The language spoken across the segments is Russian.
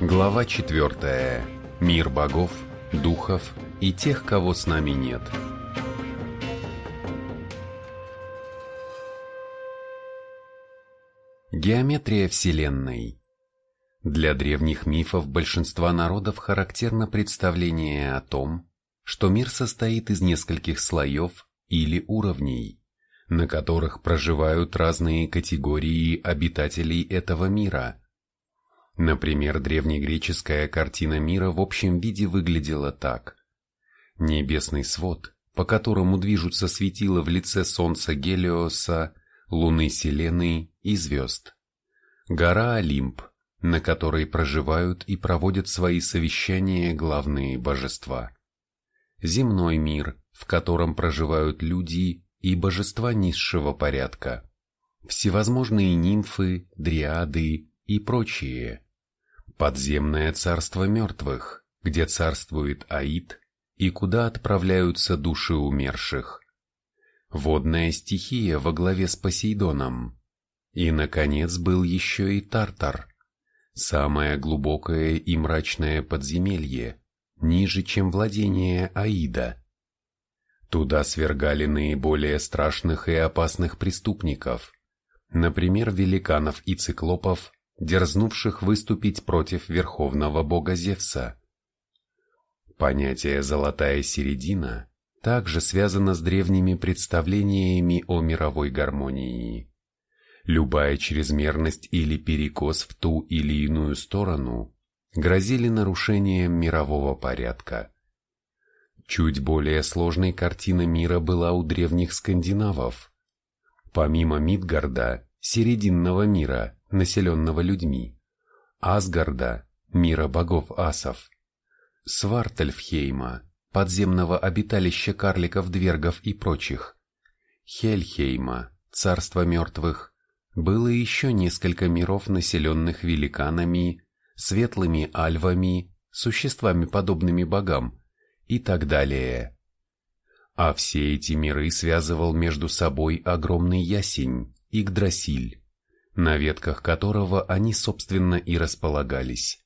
Глава 4. Мир богов, духов и тех, кого с нами нет. Геометрия Вселенной Для древних мифов большинства народов характерно представление о том, что мир состоит из нескольких слоев или уровней, на которых проживают разные категории обитателей этого мира – Например, древнегреческая картина мира в общем виде выглядела так. Небесный свод, по которому движутся светила в лице Солнца Гелиоса, Луны Селены и звезд. Гора Олимп, на которой проживают и проводят свои совещания главные божества. Земной мир, в котором проживают люди и божества низшего порядка. Всевозможные нимфы, дриады и прочие – Подземное царство мертвых, где царствует Аид и куда отправляются души умерших. Водная стихия во главе с Посейдоном. И, наконец, был еще и Тартар, самое глубокое и мрачное подземелье, ниже, чем владение Аида. Туда свергали наиболее страшных и опасных преступников, например, великанов и циклопов, дерзнувших выступить против верховного бога Зевса. Понятие «золотая середина» также связано с древними представлениями о мировой гармонии. Любая чрезмерность или перекос в ту или иную сторону грозили нарушением мирового порядка. Чуть более сложной картина мира была у древних скандинавов. Помимо Мидгарда, серединного мира – населенного людьми, Асгарда, мира богов асов, Свартельфхейма, подземного обиталища карликов-двергов и прочих, Хельхейма, царство мертвых, было еще несколько миров, населенных великанами, светлыми альвами, существами, подобными богам, и так далее. А все эти миры связывал между собой огромный ясень, Игдрасиль на ветках которого они, собственно, и располагались.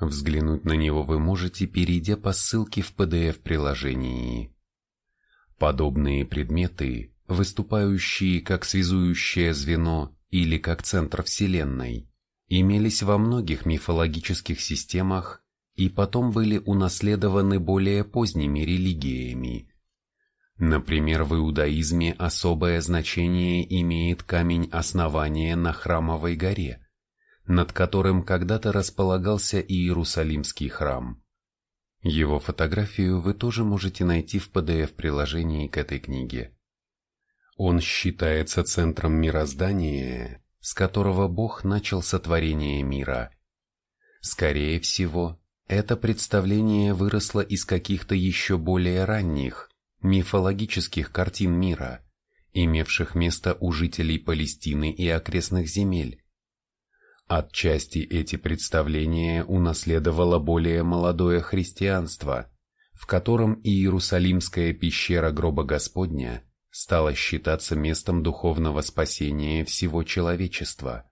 Взглянуть на него вы можете, перейдя по ссылке в PDF-приложении. Подобные предметы, выступающие как связующее звено или как центр Вселенной, имелись во многих мифологических системах и потом были унаследованы более поздними религиями, Например, в иудаизме особое значение имеет камень основания на Храмовой горе, над которым когда-то располагался Иерусалимский храм. Его фотографию вы тоже можете найти в PDF-приложении к этой книге. Он считается центром мироздания, с которого Бог начал сотворение мира. Скорее всего, это представление выросло из каких-то еще более ранних, мифологических картин мира, имевших место у жителей Палестины и окрестных земель. Отчасти эти представления унаследовало более молодое христианство, в котором Иерусалимская пещера гроба Господня стала считаться местом духовного спасения всего человечества.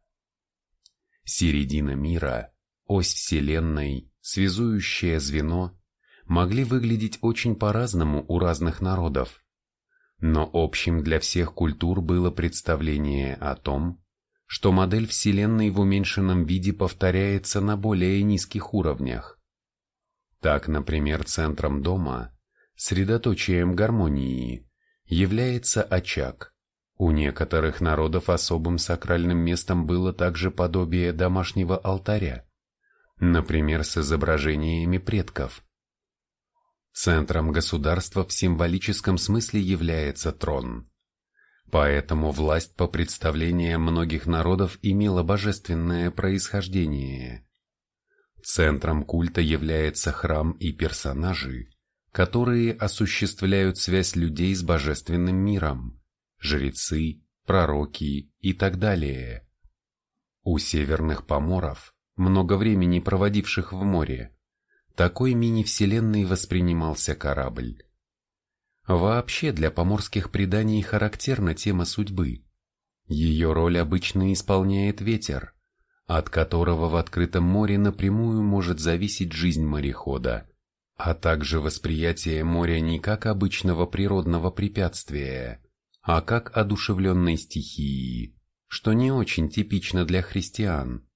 Середина мира, ось Вселенной, связующее звено могли выглядеть очень по-разному у разных народов. Но общим для всех культур было представление о том, что модель Вселенной в уменьшенном виде повторяется на более низких уровнях. Так, например, центром дома, средоточием гармонии, является очаг. У некоторых народов особым сакральным местом было также подобие домашнего алтаря, например, с изображениями предков – Центром государства в символическом смысле является трон. Поэтому власть по представлениям многих народов имела божественное происхождение. Центром культа является храм и персонажи, которые осуществляют связь людей с божественным миром, жрецы, пророки и так далее. У северных поморов, много времени проводивших в море, такой мини-вселенной воспринимался корабль. Вообще для поморских преданий характерна тема судьбы. Ее роль обычно исполняет ветер, от которого в открытом море напрямую может зависеть жизнь морехода, а также восприятие моря не как обычного природного препятствия, а как одушевленной стихии, что не очень типично для христиан.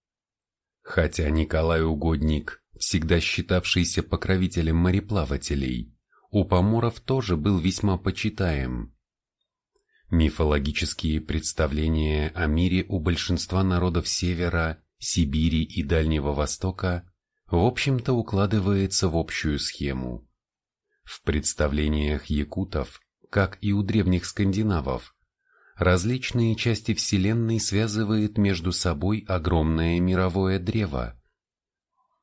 Хотя Николай Угодник, всегда считавшийся покровителем мореплавателей, у поморов тоже был весьма почитаем. Мифологические представления о мире у большинства народов Севера, Сибири и Дальнего Востока в общем-то укладывается в общую схему. В представлениях якутов, как и у древних скандинавов, различные части Вселенной связывает между собой огромное мировое древо.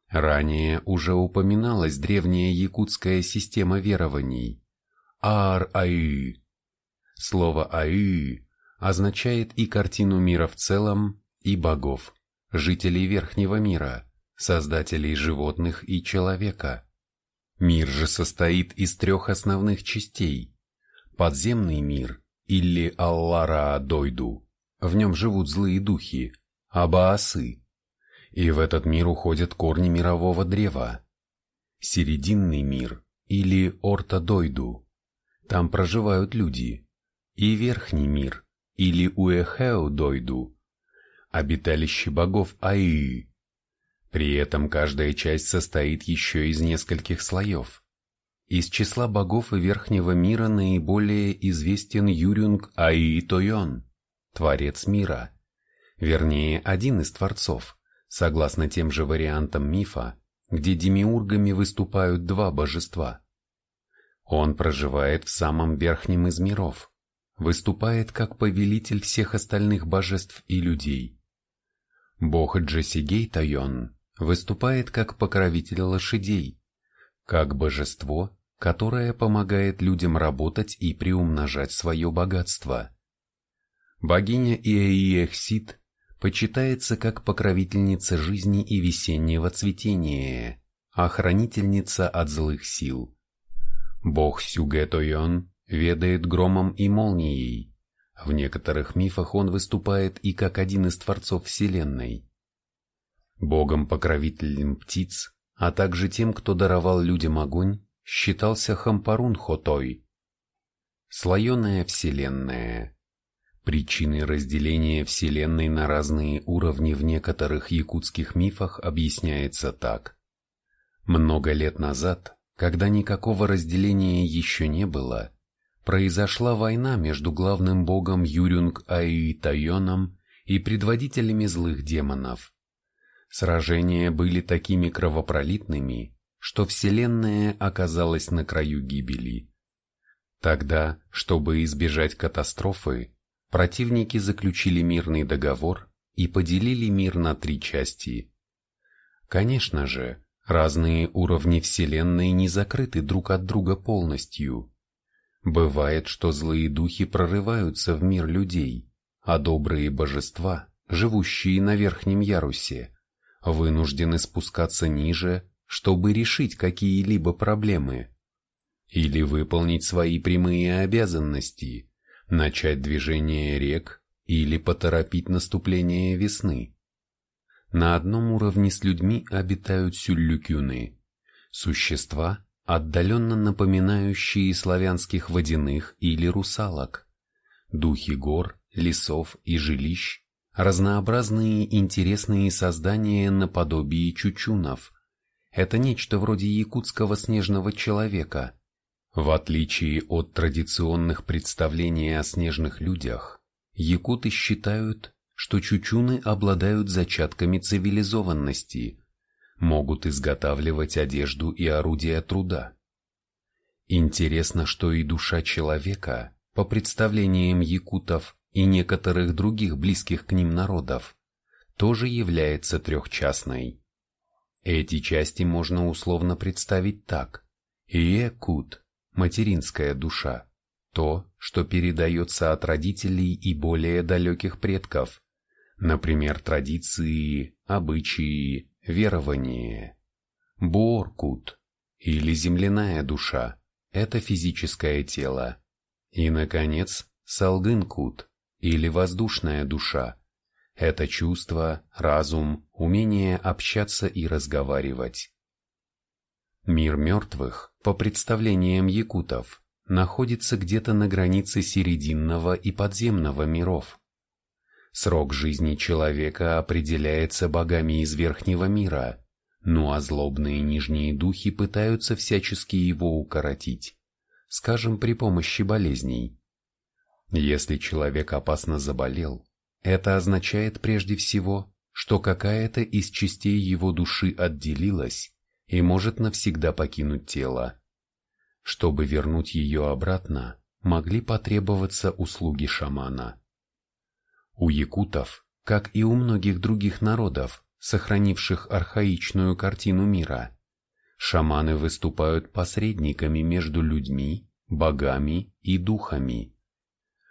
Ранее уже упоминалась древняя якутская система верований – Аар-Аю, Слово «Аи» означает и картину мира в целом, и богов, жителей Верхнего мира, создателей животных и человека. Мир же состоит из трех основных частей. Подземный мир, или Аллара-Дойду, в нем живут злые духи, Абаасы, и в этот мир уходят корни мирового древа. Серединный мир, или Орта-Дойду, там проживают люди, и верхний мир, или Уэхэу-Дойду, обиталище богов Аи. При этом каждая часть состоит еще из нескольких слоев. Из числа богов верхнего мира наиболее известен Юрюнг Аи Тойон, творец мира, вернее один из творцов, согласно тем же вариантам мифа, где демиургами выступают два божества. Он проживает в самом верхнем из миров, выступает как повелитель всех остальных божеств и людей. Бог Джессигей Тайон выступает как покровитель лошадей, как божество, которое помогает людям работать и приумножать свое богатство. Богиня Иеихсид почитается как покровительница жизни и весеннего цветения, охранительница от злых сил. Бог Сюге Тойон ведает громом и молнией. В некоторых мифах он выступает и как один из творцов Вселенной. Богом-покровителем птиц, а также тем, кто даровал людям огонь, считался Хампарун Хотой. Слоеная Вселенная Причины разделения Вселенной на разные уровни в некоторых якутских мифах объясняется так. Много лет назад, когда никакого разделения еще не было, произошла война между главным богом Юрюнг Аи Тайоном и предводителями злых демонов. Сражения были такими кровопролитными, что Вселенная оказалась на краю гибели. Тогда, чтобы избежать катастрофы, противники заключили мирный договор и поделили мир на три части. Конечно же, разные уровни Вселенной не закрыты друг от друга полностью. Бывает, что злые духи прорываются в мир людей, а добрые божества, живущие на верхнем ярусе, вынуждены спускаться ниже, чтобы решить какие-либо проблемы. Или выполнить свои прямые обязанности, начать движение рек или поторопить наступление весны. На одном уровне с людьми обитают сюллюкюны, существа, отдаленно напоминающие славянских водяных или русалок. Духи гор, лесов и жилищ, разнообразные интересные создания наподобие чучунов. Это нечто вроде якутского снежного человека. В отличие от традиционных представлений о снежных людях, якуты считают, что чучуны обладают зачатками цивилизованности – могут изготавливать одежду и орудия труда. Интересно, что и душа человека, по представлениям якутов и некоторых других близких к ним народов, тоже является трехчастной. Эти части можно условно представить так. Иекут – материнская душа, то, что передается от родителей и более далеких предков, например, традиции, обычаи, Верование. Боркут или земляная душа – это физическое тело. И, наконец, Салгынкут или воздушная душа – Это чувство, разум, умение общаться и разговаривать. Мир мертвых, по представлениям якутов, находится где-то на границе серединного и подземного миров. Срок жизни человека определяется богами из верхнего мира, ну а злобные нижние духи пытаются всячески его укоротить, скажем, при помощи болезней. Если человек опасно заболел, это означает прежде всего, что какая-то из частей его души отделилась и может навсегда покинуть тело. Чтобы вернуть ее обратно, могли потребоваться услуги шамана. У якутов, как и у многих других народов, сохранивших архаичную картину мира, шаманы выступают посредниками между людьми, богами и духами.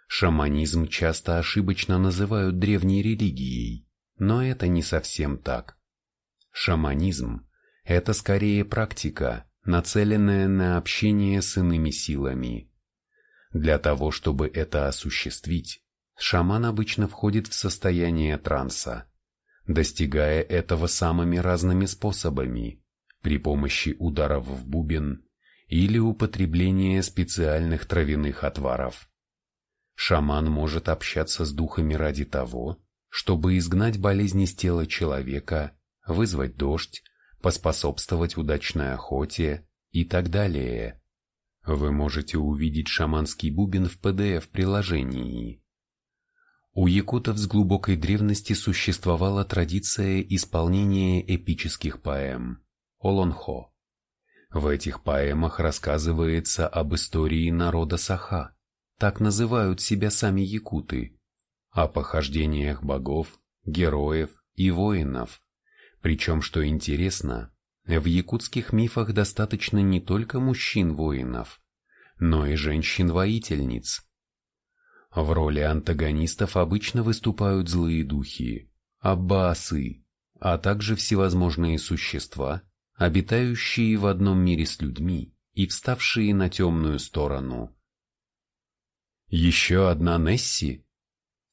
Шаманизм часто ошибочно называют древней религией, но это не совсем так. Шаманизм – это скорее практика, нацеленная на общение с иными силами. Для того, чтобы это осуществить, шаман обычно входит в состояние транса, достигая этого самыми разными способами, при помощи ударов в бубен или употребления специальных травяных отваров. Шаман может общаться с духами ради того, чтобы изгнать болезни с тела человека, вызвать дождь, поспособствовать удачной охоте и так далее. Вы можете увидеть шаманский бубен в PDF-приложении. У якутов с глубокой древности существовала традиция исполнения эпических поэм – Олонхо. В этих поэмах рассказывается об истории народа Саха, так называют себя сами якуты, о похождениях богов, героев и воинов. Причем, что интересно, в якутских мифах достаточно не только мужчин-воинов, но и женщин-воительниц. В роли антагонистов обычно выступают злые духи, аббасы, а также всевозможные существа, обитающие в одном мире с людьми и вставшие на темную сторону – еще одна Несси.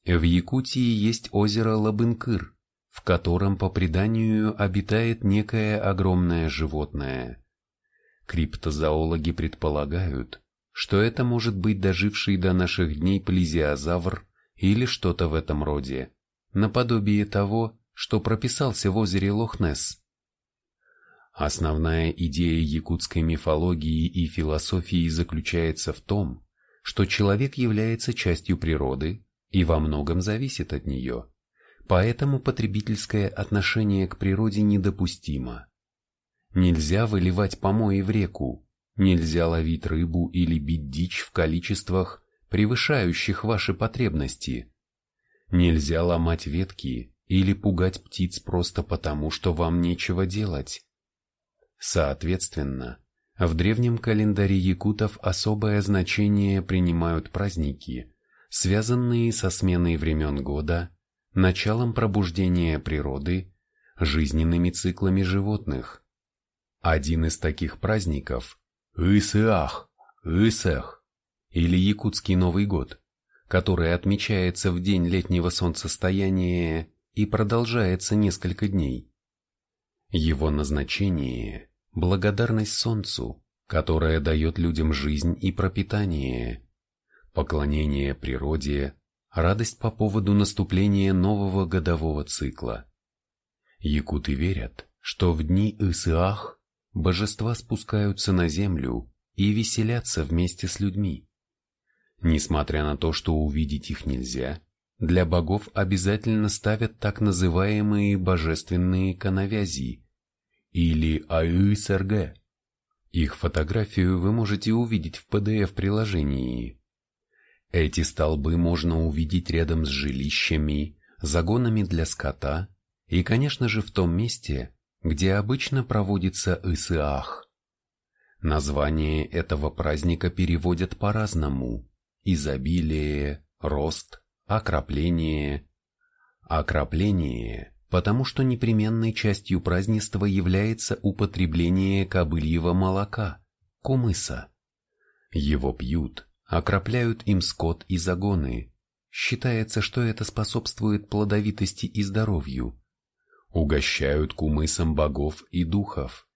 В Якутии есть озеро Лабынкыр, в котором по преданию обитает некое огромное животное. Криптозоологи предполагают, что это может быть доживший до наших дней плезиозавр или что-то в этом роде, наподобие того, что прописался в озере Лохнесс. Основная идея якутской мифологии и философии заключается в том, что человек является частью природы и во многом зависит от нее, поэтому потребительское отношение к природе недопустимо. Нельзя выливать помои в реку, нельзя ловить рыбу или бить дичь в количествах, превышающих ваши потребности. Нельзя ломать ветки или пугать птиц просто потому, что вам нечего делать. Соответственно, в древнем календаре якутов особое значение принимают праздники, связанные со сменой времен года, началом пробуждения природы, жизненными циклами животных. Один из таких праздников – Исыах, Исэх, или Якутский Новый год, который отмечается в день летнего солнцестояния и продолжается несколько дней. Его назначение благодарность Солнцу, которое дает людям жизнь и пропитание, поклонение природе, радость по поводу наступления нового годового цикла. Якуты верят, что в дни Исыах божества спускаются на землю и веселятся вместе с людьми. Несмотря на то, что увидеть их нельзя, для богов обязательно ставят так называемые божественные коновязи, или АЮСРГ. Их фотографию вы можете увидеть в PDF-приложении. Эти столбы можно увидеть рядом с жилищами, загонами для скота и, конечно же, в том месте, где обычно проводится ИСААХ. Название этого праздника переводят по-разному – изобилие, рост, окропление. Окропление потому что непременной частью празднества является употребление кобыльего молока, кумыса. Его пьют, окропляют им скот и загоны, считается, что это способствует плодовитости и здоровью. Угощают кумысом богов и духов.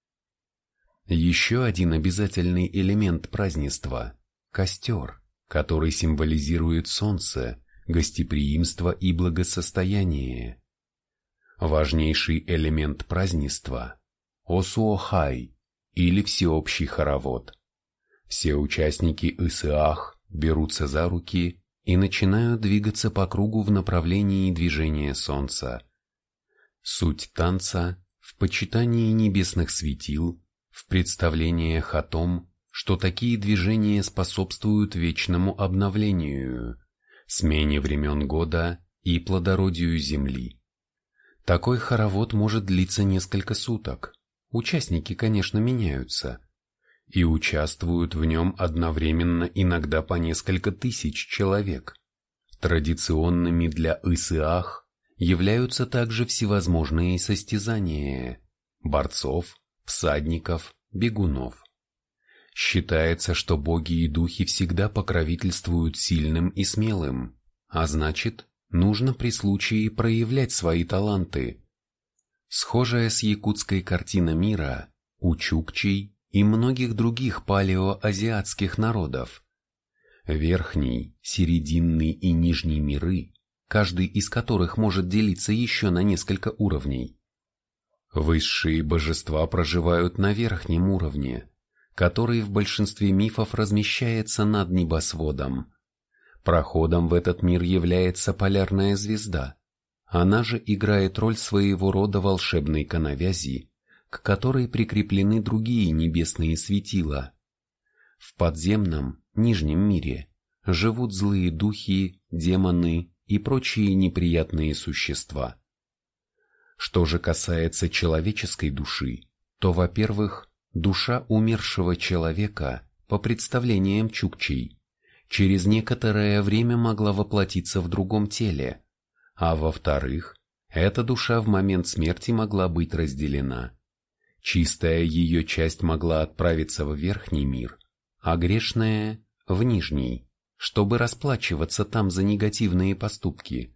Еще один обязательный элемент празднества – костер, который символизирует солнце, гостеприимство и благосостояние. Важнейший элемент празднества – осуохай или всеобщий хоровод. Все участники Исаах берутся за руки и начинают двигаться по кругу в направлении движения солнца. Суть танца в почитании небесных светил, в представлениях о том, что такие движения способствуют вечному обновлению, смене времен года и плодородию земли. Такой хоровод может длиться несколько суток. Участники, конечно, меняются. И участвуют в нем одновременно иногда по несколько тысяч человек. Традиционными для Исыах являются также всевозможные состязания – борцов, всадников, бегунов. Считается, что боги и духи всегда покровительствуют сильным и смелым, а значит, нужно при случае проявлять свои таланты. Схожая с якутской картина мира у чукчей и многих других палеоазиатских народов. Верхний, серединный и нижний миры, каждый из которых может делиться еще на несколько уровней. Высшие божества проживают на верхнем уровне, который в большинстве мифов размещается над небосводом. Проходом в этот мир является полярная звезда. Она же играет роль своего рода волшебной коновязи, к которой прикреплены другие небесные светила. В подземном, нижнем мире живут злые духи, демоны и прочие неприятные существа. Что же касается человеческой души, то, во-первых, Душа умершего человека, по представлениям Чукчей, через некоторое время могла воплотиться в другом теле, а во-вторых, эта душа в момент смерти могла быть разделена. Чистая ее часть могла отправиться в верхний мир, а грешная – в нижний, чтобы расплачиваться там за негативные поступки.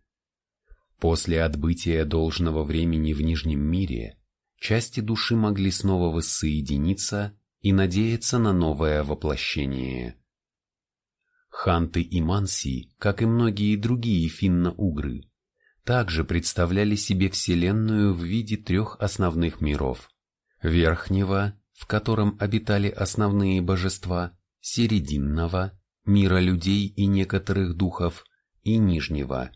После отбытия должного времени в нижнем мире – части души могли снова воссоединиться и надеяться на новое воплощение. Ханты и Манси, как и многие другие финно-угры, также представляли себе Вселенную в виде трех основных миров. Верхнего, в котором обитали основные божества, Серединного, мира людей и некоторых духов, и Нижнего,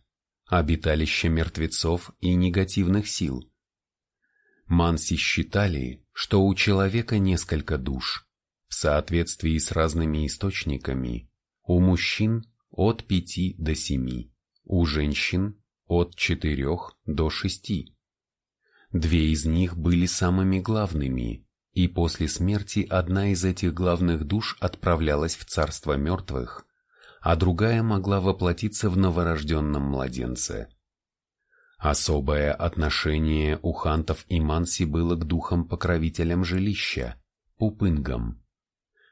обиталища мертвецов и негативных сил. Манси считали, что у человека несколько душ. В соответствии с разными источниками, у мужчин от пяти до семи, у женщин от четырех до шести. Две из них были самыми главными, и после смерти одна из этих главных душ отправлялась в царство мертвых, а другая могла воплотиться в новорожденном младенце. Особое отношение у хантов и манси было к духам-покровителям жилища, пупынгам.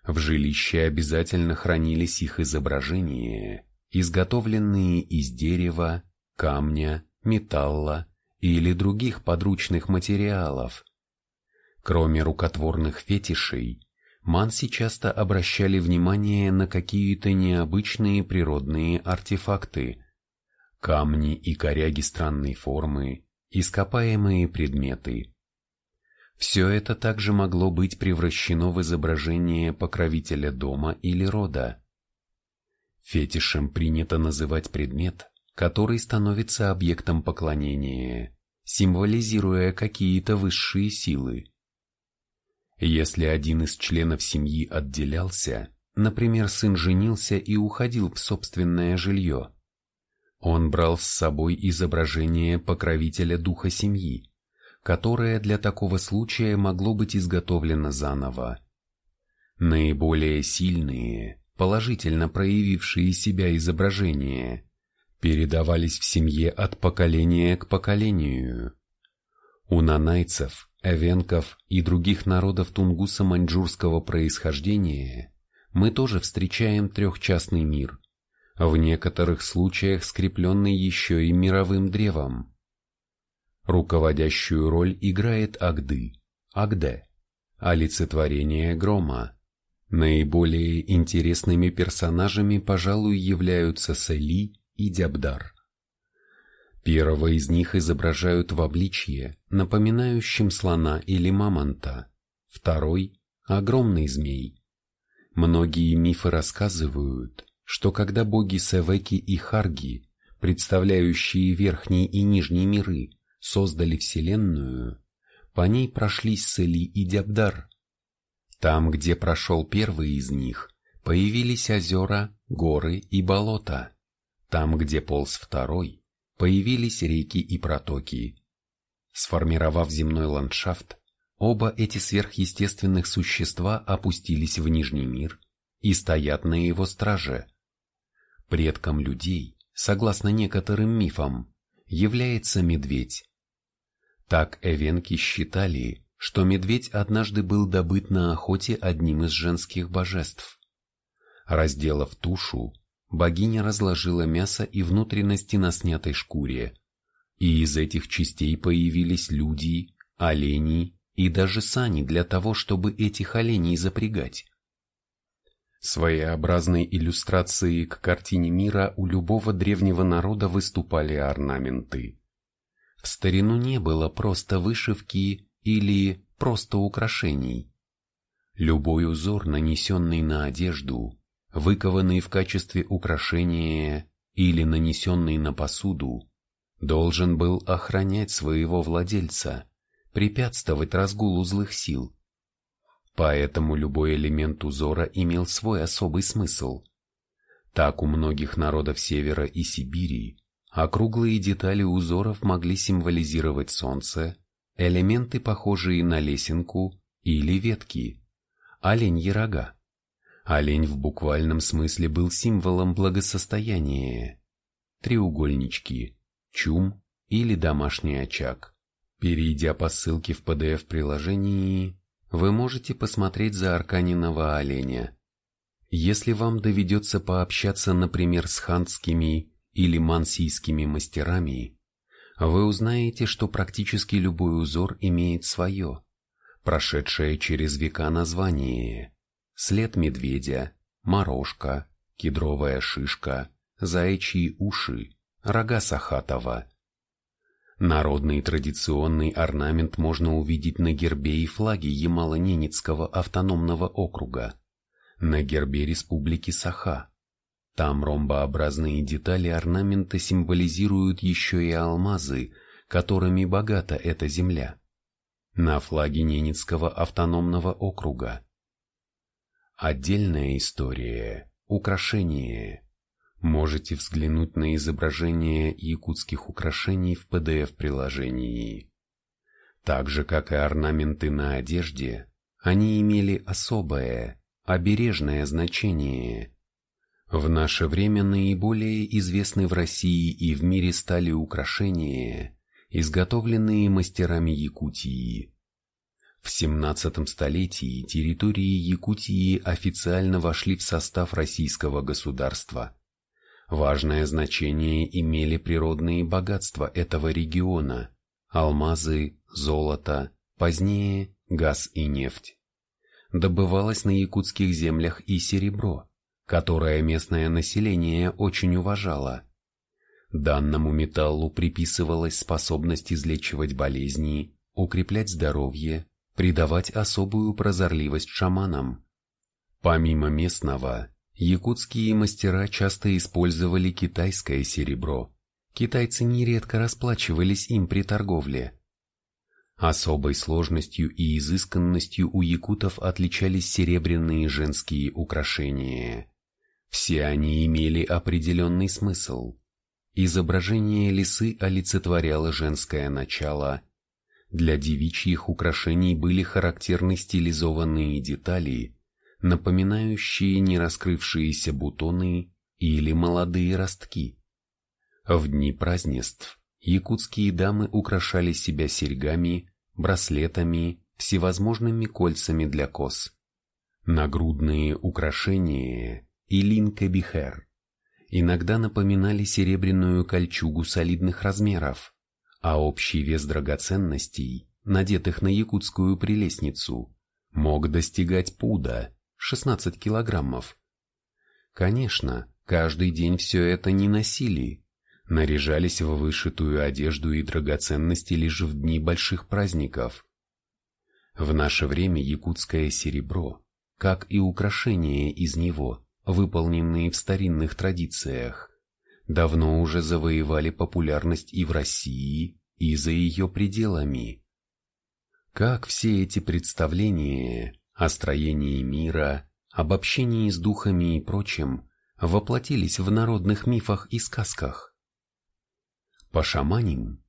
В жилище обязательно хранились их изображения, изготовленные из дерева, камня, металла или других подручных материалов. Кроме рукотворных фетишей, манси часто обращали внимание на какие-то необычные природные артефакты – камни и коряги странной формы, ископаемые предметы. Все это также могло быть превращено в изображение покровителя дома или рода. Фетишем принято называть предмет, который становится объектом поклонения, символизируя какие-то высшие силы. Если один из членов семьи отделялся, например, сын женился и уходил в собственное жилье, он брал с собой изображение покровителя духа семьи, которое для такого случая могло быть изготовлено заново. Наиболее сильные, положительно проявившие себя изображения, передавались в семье от поколения к поколению. У нанайцев, эвенков и других народов тунгуса-маньчжурского происхождения мы тоже встречаем трехчастный мир – в некоторых случаях скрепленный еще и мировым древом. Руководящую роль играет Агды, Агде, олицетворение грома. Наиболее интересными персонажами, пожалуй, являются Сели и Дябдар. Первого из них изображают в обличье, напоминающем слона или мамонта, второй – огромный змей. Многие мифы рассказывают, что когда боги Севеки и Харги, представляющие верхний и нижний миры, создали Вселенную, по ней прошлись Сели и Дябдар. Там, где прошел первый из них, появились озера, горы и болота. Там, где полз второй, появились реки и протоки. Сформировав земной ландшафт, оба эти сверхъестественных существа опустились в Нижний мир и стоят на его страже. Предком людей, согласно некоторым мифам, является медведь. Так эвенки считали, что медведь однажды был добыт на охоте одним из женских божеств. Разделав тушу, богиня разложила мясо и внутренности на снятой шкуре, и из этих частей появились люди, олени и даже сани для того, чтобы этих оленей запрягать. Своеобразной иллюстрацией к картине мира у любого древнего народа выступали орнаменты. В старину не было просто вышивки или просто украшений. Любой узор, нанесенный на одежду, выкованный в качестве украшения или нанесенный на посуду, должен был охранять своего владельца, препятствовать разгулу злых сил. Поэтому любой элемент узора имел свой особый смысл. Так у многих народов Севера и Сибири округлые детали узоров могли символизировать солнце, элементы, похожие на лесенку или ветки, оленьи рога. Олень в буквальном смысле был символом благосостояния. Треугольнички, чум или домашний очаг. Перейдя по ссылке в PDF-приложении, вы можете посмотреть за арканиного оленя. Если вам доведется пообщаться, например, с ханскими или мансийскими мастерами, вы узнаете, что практически любой узор имеет свое, прошедшее через века название. След медведя, морожка, кедровая шишка, заячьи уши, рога Сахатова – Народный традиционный орнамент можно увидеть на гербе и флаге Ямало-Ненецкого автономного округа, на гербе Республики Саха. Там ромбообразные детали орнамента символизируют еще и алмазы, которыми богата эта земля. На флаге Ненецкого автономного округа. Отдельная история, украшение, Можете взглянуть на изображение якутских украшений в PDF-приложении. Так же, как и орнаменты на одежде, они имели особое, обережное значение. В наше время наиболее известны в России и в мире стали украшения, изготовленные мастерами Якутии. В 17 столетии территории Якутии официально вошли в состав российского государства. Важное значение имели природные богатства этого региона – алмазы, золото, позднее газ и нефть. Добывалось на якутских землях и серебро, которое местное население очень уважало. Данному металлу приписывалась способность излечивать болезни, укреплять здоровье, придавать особую прозорливость шаманам. Помимо местного, Якутские мастера часто использовали китайское серебро. Китайцы нередко расплачивались им при торговле. Особой сложностью и изысканностью у якутов отличались серебряные женские украшения. Все они имели определенный смысл. Изображение лисы олицетворяло женское начало. Для девичьих украшений были характерны стилизованные детали, напоминающие нераскрывшиеся бутоны или молодые ростки. В дни празднеств якутские дамы украшали себя серьгами, браслетами, всевозможными кольцами для кос. Нагрудные украшения – илинка бихер. иногда напоминали серебряную кольчугу солидных размеров, а общий вес драгоценностей, надетых на якутскую прелестницу, мог достигать пуда, 16 килограммов. Конечно, каждый день все это не носили, наряжались в вышитую одежду и драгоценности лишь в дни больших праздников. В наше время якутское серебро, как и украшения из него, выполненные в старинных традициях, давно уже завоевали популярность и в России, и за ее пределами. Как все эти представления о строении мира, об общении с духами и прочем воплотились в народных мифах и сказках? Пошаманим.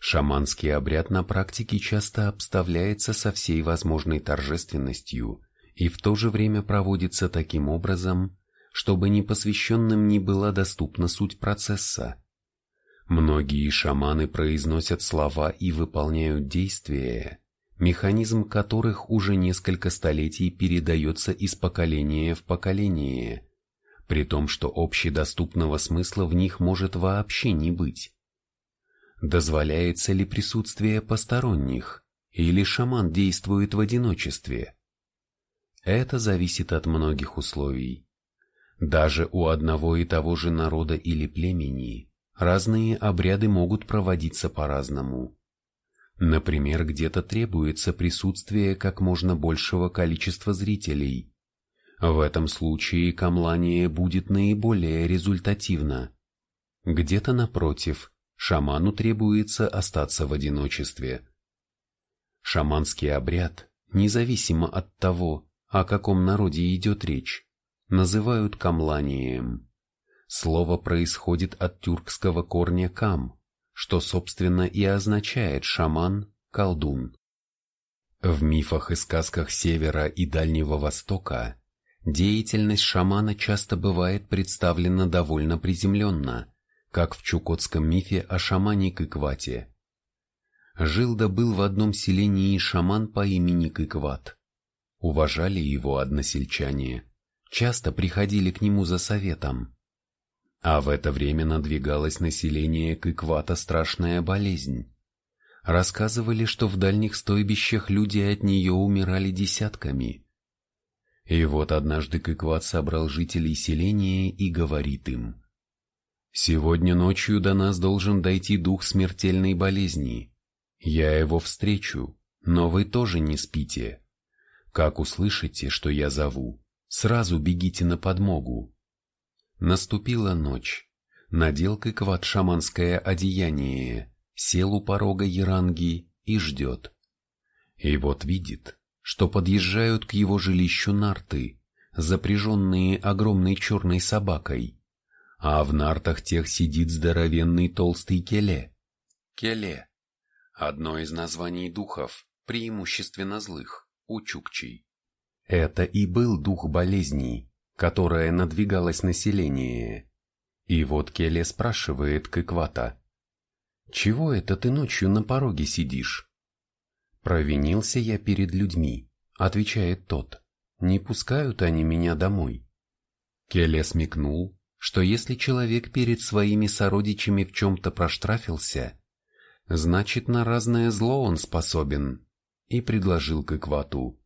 Шаманский обряд на практике часто обставляется со всей возможной торжественностью и в то же время проводится таким образом, чтобы непосвященным не была доступна суть процесса. Многие шаманы произносят слова и выполняют действия, механизм которых уже несколько столетий передается из поколения в поколение, при том, что общедоступного смысла в них может вообще не быть. Дозволяется ли присутствие посторонних, или шаман действует в одиночестве? Это зависит от многих условий. Даже у одного и того же народа или племени разные обряды могут проводиться по-разному. Например, где-то требуется присутствие как можно большего количества зрителей. В этом случае камлание будет наиболее результативно. Где-то напротив, шаману требуется остаться в одиночестве. Шаманский обряд, независимо от того, о каком народе идет речь, называют камланием. Слово происходит от тюркского корня «кам», что, собственно, и означает шаман, колдун. В мифах и сказках Севера и Дальнего Востока деятельность шамана часто бывает представлена довольно приземленно, как в чукотском мифе о шамане Кыквате. Жил да был в одном селении шаман по имени Кыкват. Уважали его односельчане, часто приходили к нему за советом. А в это время надвигалось население Кыквата страшная болезнь. Рассказывали, что в дальних стойбищах люди от нее умирали десятками. И вот однажды Кыкват собрал жителей селения и говорит им, «Сегодня ночью до нас должен дойти дух смертельной болезни. Я его встречу, но вы тоже не спите. Как услышите, что я зову, сразу бегите на подмогу. Наступила ночь. Надел Кыкват шаманское одеяние, сел у порога Яранги и ждет. И вот видит, что подъезжают к его жилищу нарты, запряженные огромной черной собакой, а в нартах тех сидит здоровенный толстый келе. Келе – одно из названий духов, преимущественно злых у чукчей. Это и был дух болезней, которая надвигалась население. И вот Келе спрашивает Кыквата, «Чего это ты ночью на пороге сидишь?» «Провинился я перед людьми», — отвечает тот. «Не пускают они меня домой». Келе смекнул, что если человек перед своими сородичами в чем-то проштрафился, значит на разное зло он способен и предложил к Эквату.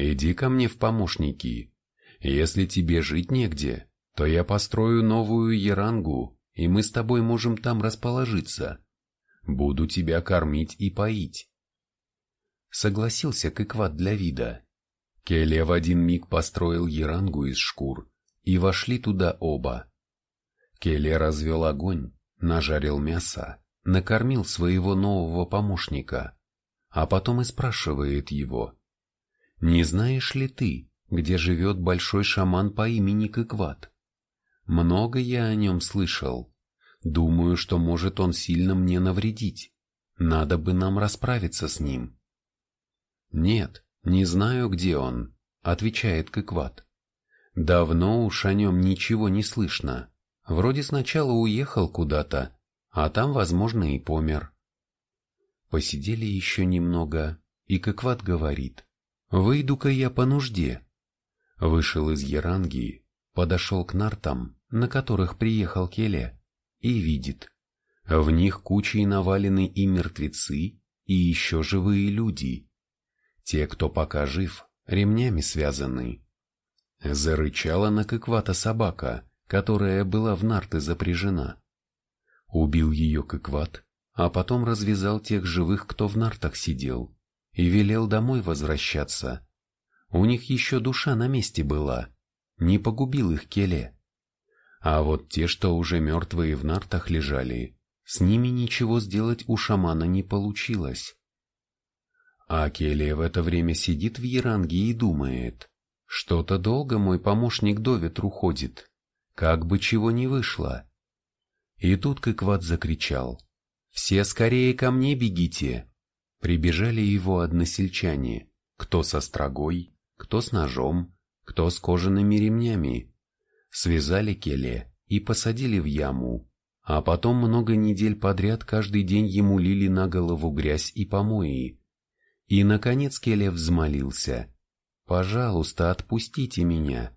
«Иди ко мне в помощники. Если тебе жить негде, то я построю новую Ярангу, и мы с тобой можем там расположиться. Буду тебя кормить и поить». Согласился Кыкват для вида. Келе в один миг построил Ярангу из шкур, и вошли туда оба. Келе развел огонь, нажарил мясо, накормил своего нового помощника, а потом и спрашивает его. «Не знаешь ли ты, где живет большой шаман по имени Кыкват? Много я о нем слышал. Думаю, что может он сильно мне навредить. Надо бы нам расправиться с ним». «Нет, не знаю, где он», — отвечает Кыкват. «Давно уж о нем ничего не слышно. Вроде сначала уехал куда-то, а там, возможно, и помер». Посидели еще немного, и Кыкват говорит, «Выйду-ка я по нужде». Вышел из Яранги, подошел к нартам, на которых приехал Келе, и видит. В них кучей навалены и мертвецы, и еще живые люди. Те, кто пока жив, ремнями связаны. Зарычала на Кыквата собака, которая была в нарты запряжена. Убил ее Кыкват, а потом развязал тех живых, кто в нартах сидел, и велел домой возвращаться. У них еще душа на месте была, не погубил их Келе. А вот те, что уже мертвые в нартах лежали, с ними ничего сделать у шамана не получилось. А Келе в это время сидит в Яранге и думает, что-то долго мой помощник до ветру ходит, как бы чего не вышло. И тут Кыкват закричал, «Все скорее ко мне бегите!» Прибежали его односельчане, кто со строгой, кто с ножом, кто с кожаными ремнями. Связали Келе и посадили в яму, а потом много недель подряд каждый день ему лили на голову грязь и помои. И, наконец, Келе взмолился. «Пожалуйста, отпустите меня».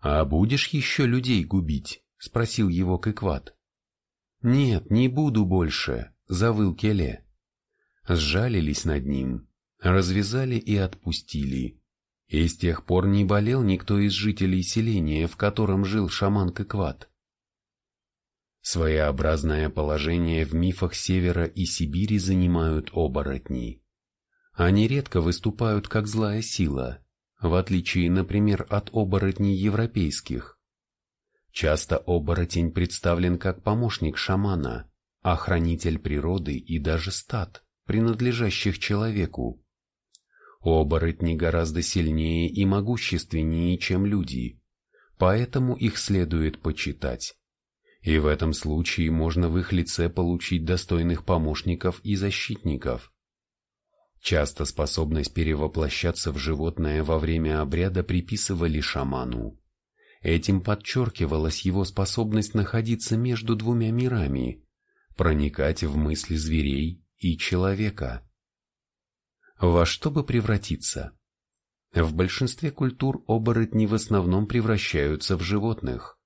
«А будешь еще людей губить?» — спросил его Кыкват. «Нет, не буду больше», — завыл Келе. Сжалились над ним, развязали и отпустили. И с тех пор не болел никто из жителей селения, в котором жил шаман Кыкват. Своеобразное положение в мифах Севера и Сибири занимают оборотни. Они редко выступают как злая сила, в отличие, например, от оборотней европейских. Часто оборотень представлен как помощник шамана, охранитель природы и даже стад, принадлежащих человеку. Оборотни гораздо сильнее и могущественнее, чем люди, поэтому их следует почитать. И в этом случае можно в их лице получить достойных помощников и защитников. Часто способность перевоплощаться в животное во время обряда приписывали шаману. Этим подчеркивалась его способность находиться между двумя мирами, проникать в мысли зверей и человека. Во что бы превратиться? В большинстве культур оборотни в основном превращаются в животных.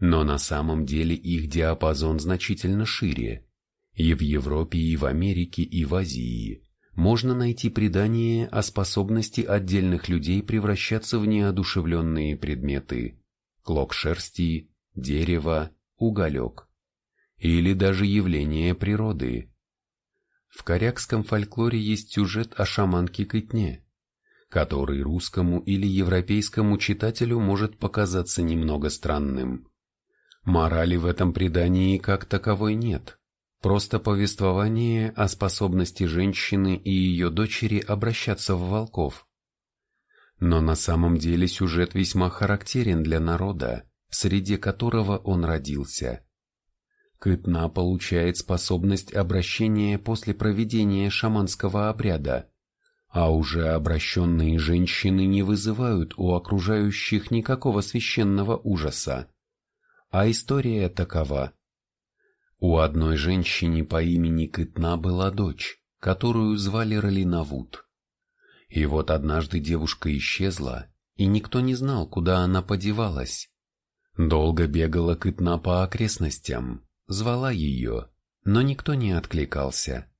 Но на самом деле их диапазон значительно шире. И в Европе, и в Америке, и в Азии можно найти предание о способности отдельных людей превращаться в неодушевленные предметы – клок шерсти, дерево, уголек. Или даже явление природы – в корякском фольклоре есть сюжет о шаманке Кытне, который русскому или европейскому читателю может показаться немного странным. Морали в этом предании как таковой нет, просто повествование о способности женщины и ее дочери обращаться в волков. Но на самом деле сюжет весьма характерен для народа, среди которого он родился. Кытна получает способность обращения после проведения шаманского обряда, а уже обращенные женщины не вызывают у окружающих никакого священного ужаса. А история такова. У одной женщины по имени Кытна была дочь, которую звали Ралинавуд. И вот однажды девушка исчезла, и никто не знал, куда она подевалась. Долго бегала Кытна по окрестностям, звала ее, но никто не откликался.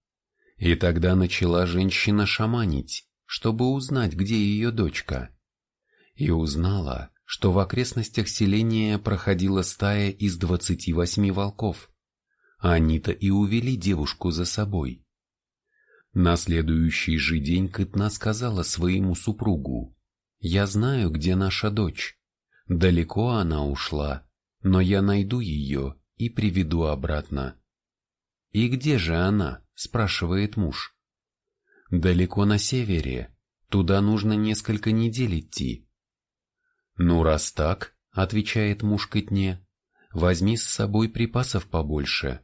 И тогда начала женщина шаманить, чтобы узнать, где ее дочка. И узнала, что в окрестностях селения проходила стая из двадцати восьми волков. Они-то и увели девушку за собой. На следующий же день Кытна сказала своему супругу, «Я знаю, где наша дочь. Далеко она ушла, но я найду ее и приведу обратно. «И где же она?» – спрашивает муж. «Далеко на севере. Туда нужно несколько недель идти». «Ну, раз так», – отвечает муж Кытне, – «возьми с собой припасов побольше».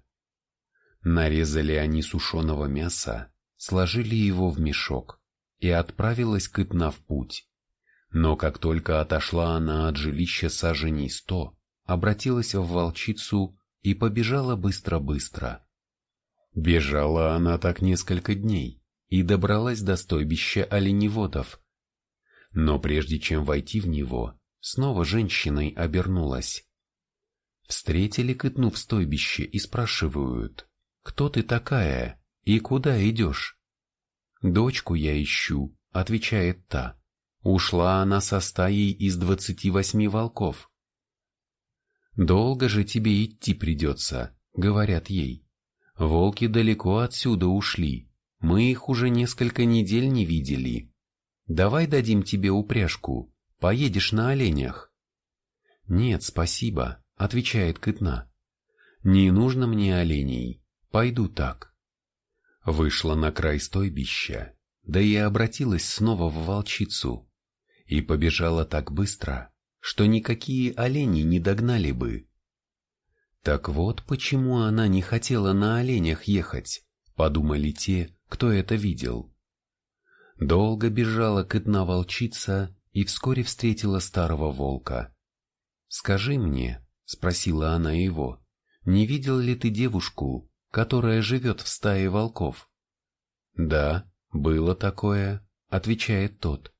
Нарезали они сушеного мяса, сложили его в мешок, и отправилась Кытна в путь. Но как только отошла она от жилища саженей сто, обратилась в волчицу и побежала быстро-быстро. Бежала она так несколько дней и добралась до стойбища оленеводов. Но прежде чем войти в него, снова женщиной обернулась. Встретили Кытну в стойбище и спрашивают, «Кто ты такая и куда идешь?» «Дочку я ищу», — отвечает та. «Ушла она со стаей из двадцати восьми волков». «Долго же тебе идти придется», — говорят ей. «Волки далеко отсюда ушли, мы их уже несколько недель не видели. Давай дадим тебе упряжку, поедешь на оленях». «Нет, спасибо», — отвечает Кытна. «Не нужно мне оленей, пойду так». Вышла на край стойбища, да и обратилась снова в волчицу. И побежала так быстро, что никакие олени не догнали бы. Так вот почему она не хотела на оленях ехать, подумали те, кто это видел. Долго бежала кытна волчица и вскоре встретила старого волка. «Скажи мне», — спросила она его, — «не видел ли ты девушку, которая живет в стае волков?» «Да, было такое», — отвечает тот.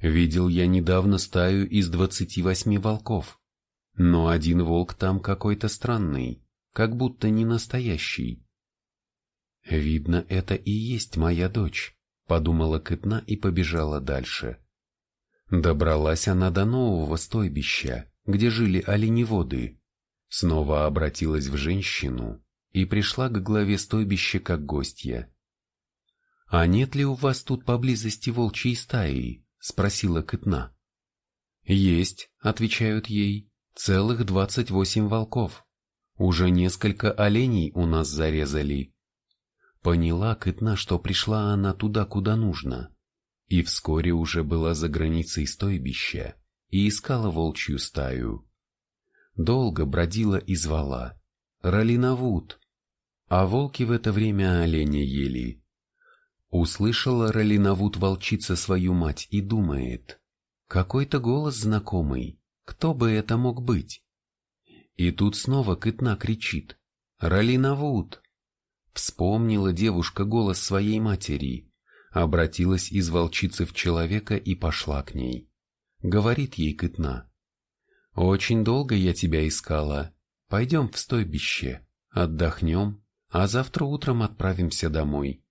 «Видел я недавно стаю из двадцати восьми волков, но один волк там какой-то странный, как будто не настоящий». «Видно, это и есть моя дочь», — подумала Кытна и побежала дальше. Добралась она до нового стойбища, где жили оленеводы. Снова обратилась в женщину, и пришла к главе стойбища как гостья. «А нет ли у вас тут поблизости волчьей стаи?» — спросила Кытна. «Есть», — отвечают ей, — «целых двадцать восемь волков. Уже несколько оленей у нас зарезали». Поняла Кытна, что пришла она туда, куда нужно, и вскоре уже была за границей стойбища и искала волчью стаю. Долго бродила и звала. «Ралиновуд, а волки в это время оленя ели. Услышала Ралиновуд волчица свою мать и думает, какой-то голос знакомый, кто бы это мог быть? И тут снова Кытна кричит, Ралиновуд! Вспомнила девушка голос своей матери, обратилась из волчицы в человека и пошла к ней. Говорит ей Кытна, «Очень долго я тебя искала, пойдем в стойбище, отдохнем, а завтра утром отправимся домой.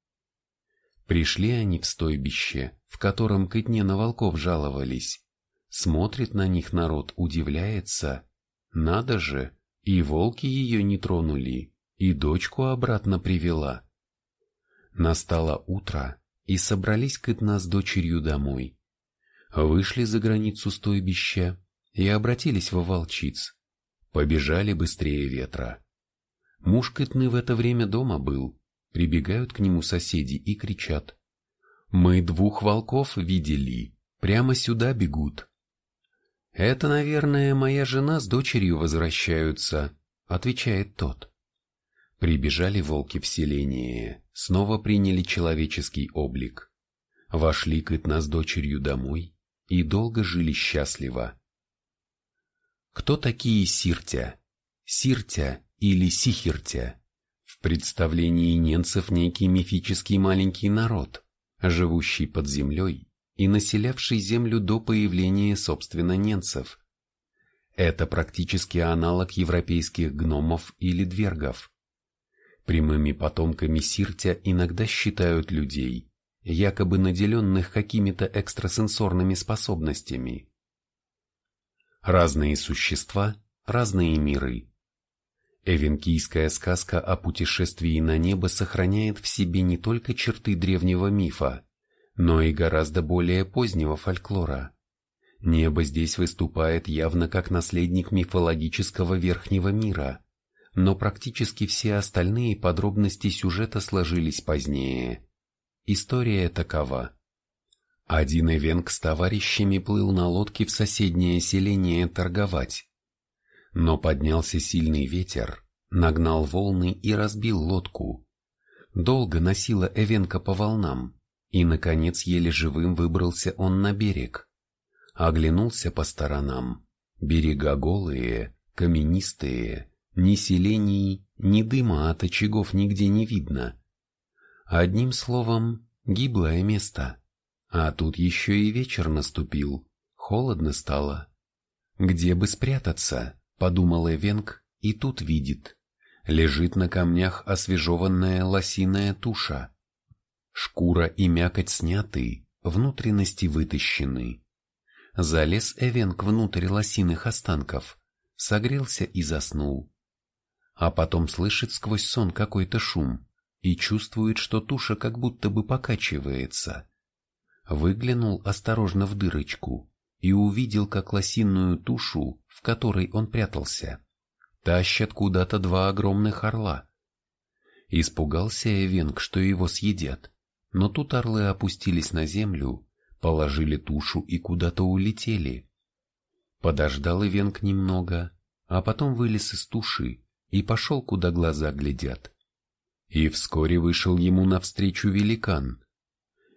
Пришли они в стойбище, в котором к дне на волков жаловались. Смотрит на них народ, удивляется. Надо же, и волки ее не тронули, и дочку обратно привела. Настало утро, и собрались Кытна с дочерью домой. Вышли за границу стойбища и обратились во волчиц. Побежали быстрее ветра. Муж Кытны в это время дома был. Прибегают к нему соседи и кричат. «Мы двух волков видели, прямо сюда бегут». «Это, наверное, моя жена с дочерью возвращаются», — отвечает тот. Прибежали волки в селение, снова приняли человеческий облик. Вошли Кытна с дочерью домой и долго жили счастливо. Кто такие Сиртя? Сиртя или Сихиртя. В представлении ненцев некий мифический маленький народ, живущий под землей и населявший землю до появления, собственно, ненцев. Это практически аналог европейских гномов или двергов. Прямыми потомками Сиртя иногда считают людей, якобы наделенных какими-то экстрасенсорными способностями. Разные существа, разные миры. Эвенкийская сказка о путешествии на небо сохраняет в себе не только черты древнего мифа, но и гораздо более позднего фольклора. Небо здесь выступает явно как наследник мифологического верхнего мира, но практически все остальные подробности сюжета сложились позднее. История такова. Один Эвенк с товарищами плыл на лодке в соседнее селение торговать. Но поднялся сильный ветер, нагнал волны и разбил лодку. Долго носила Эвенка по волнам, и, наконец, еле живым выбрался он на берег. Оглянулся по сторонам. Берега голые, каменистые, ни селений, ни дыма от очагов нигде не видно. Одним словом, гиблое место. А тут еще и вечер наступил, холодно стало. Где бы спрятаться? Подумал Эвенг и тут видит. Лежит на камнях освежеванная лосиная туша. Шкура и мякоть сняты, внутренности вытащены. Залез Эвенг внутрь лосиных останков, согрелся и заснул. А потом слышит сквозь сон какой-то шум и чувствует, что туша как будто бы покачивается. Выглянул осторожно в дырочку и увидел, как лосиную тушу, в которой он прятался, тащат куда-то два огромных орла. Испугался Эвенг, что его съедят, но тут орлы опустились на землю положили тушу и куда-то улетели. Подождал Ивенк немного, а потом вылез из туши и пошел, куда глаза глядят. И вскоре вышел ему навстречу великан.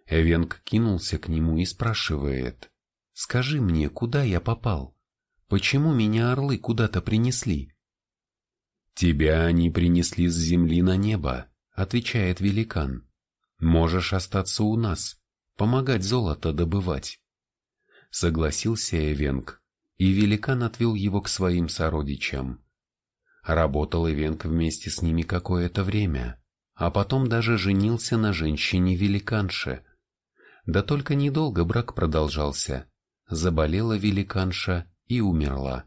Эвенк кинулся к нему и спрашивает, «Скажи мне, куда я попал? Почему меня орлы куда-то принесли?» «Тебя они принесли с земли на небо», — отвечает великан. «Можешь остаться у нас, помогать золото добывать. Согласился Эвенг, и великан отвел его к своим сородичам. Работал Эвенг вместе с ними какое-то время, а потом даже женился на женщине-великанше. Да только недолго брак продолжался. Заболела великанша и умерла.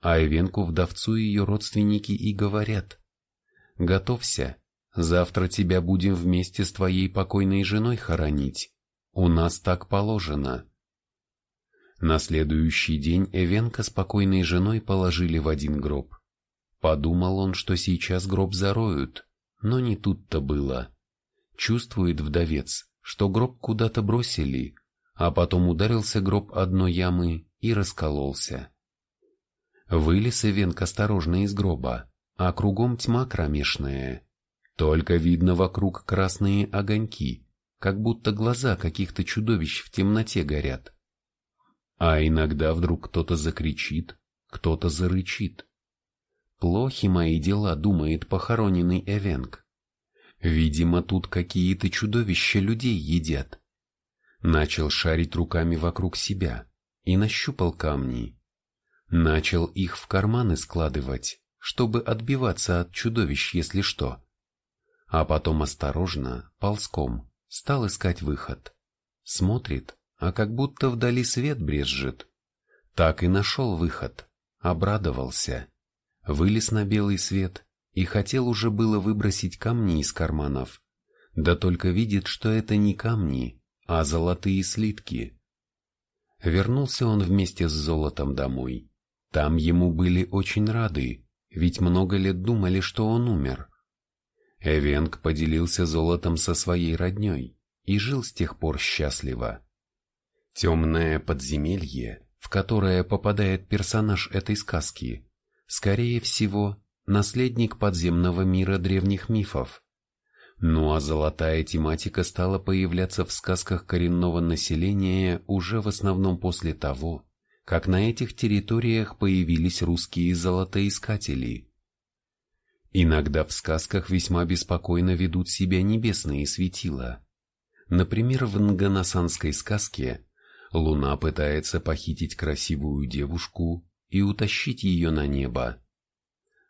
А Эвенку вдовцу ее родственники и говорят. «Готовься, завтра тебя будем вместе с твоей покойной женой хоронить. У нас так положено. На следующий день Эвенка с покойной женой положили в один гроб. Подумал он, что сейчас гроб зароют, но не тут-то было. Чувствует вдовец, что гроб куда-то бросили, а потом ударился гроб одной ямы и раскололся. Вылез Эвенк осторожно из гроба, а кругом тьма кромешная. Только видно вокруг красные огоньки, как будто глаза каких-то чудовищ в темноте горят. А иногда вдруг кто-то закричит, кто-то зарычит. Плохи мои дела, думает похороненный Эвенг. Видимо, тут какие-то чудовища людей едят. Начал шарить руками вокруг себя и нащупал камни. Начал их в карманы складывать, чтобы отбиваться от чудовищ, если что. А потом осторожно, ползком, Стал искать выход. Смотрит, а как будто вдали свет брезжит. Так и нашел выход. Обрадовался. Вылез на белый свет и хотел уже было выбросить камни из карманов. Да только видит, что это не камни, а золотые слитки. Вернулся он вместе с золотом домой. Там ему были очень рады, ведь много лет думали, что он умер. Эвенг поделился золотом со своей родней и жил с тех пор счастливо. Темное подземелье, в которое попадает персонаж этой сказки, скорее всего, наследник подземного мира древних мифов. Ну а золотая тематика стала появляться в сказках коренного населения уже в основном после того, как на этих территориях появились русские золотоискатели – Иногда в сказках весьма беспокойно ведут себя небесные светила. Например, в Нганасанской сказке луна пытается похитить красивую девушку и утащить ее на небо.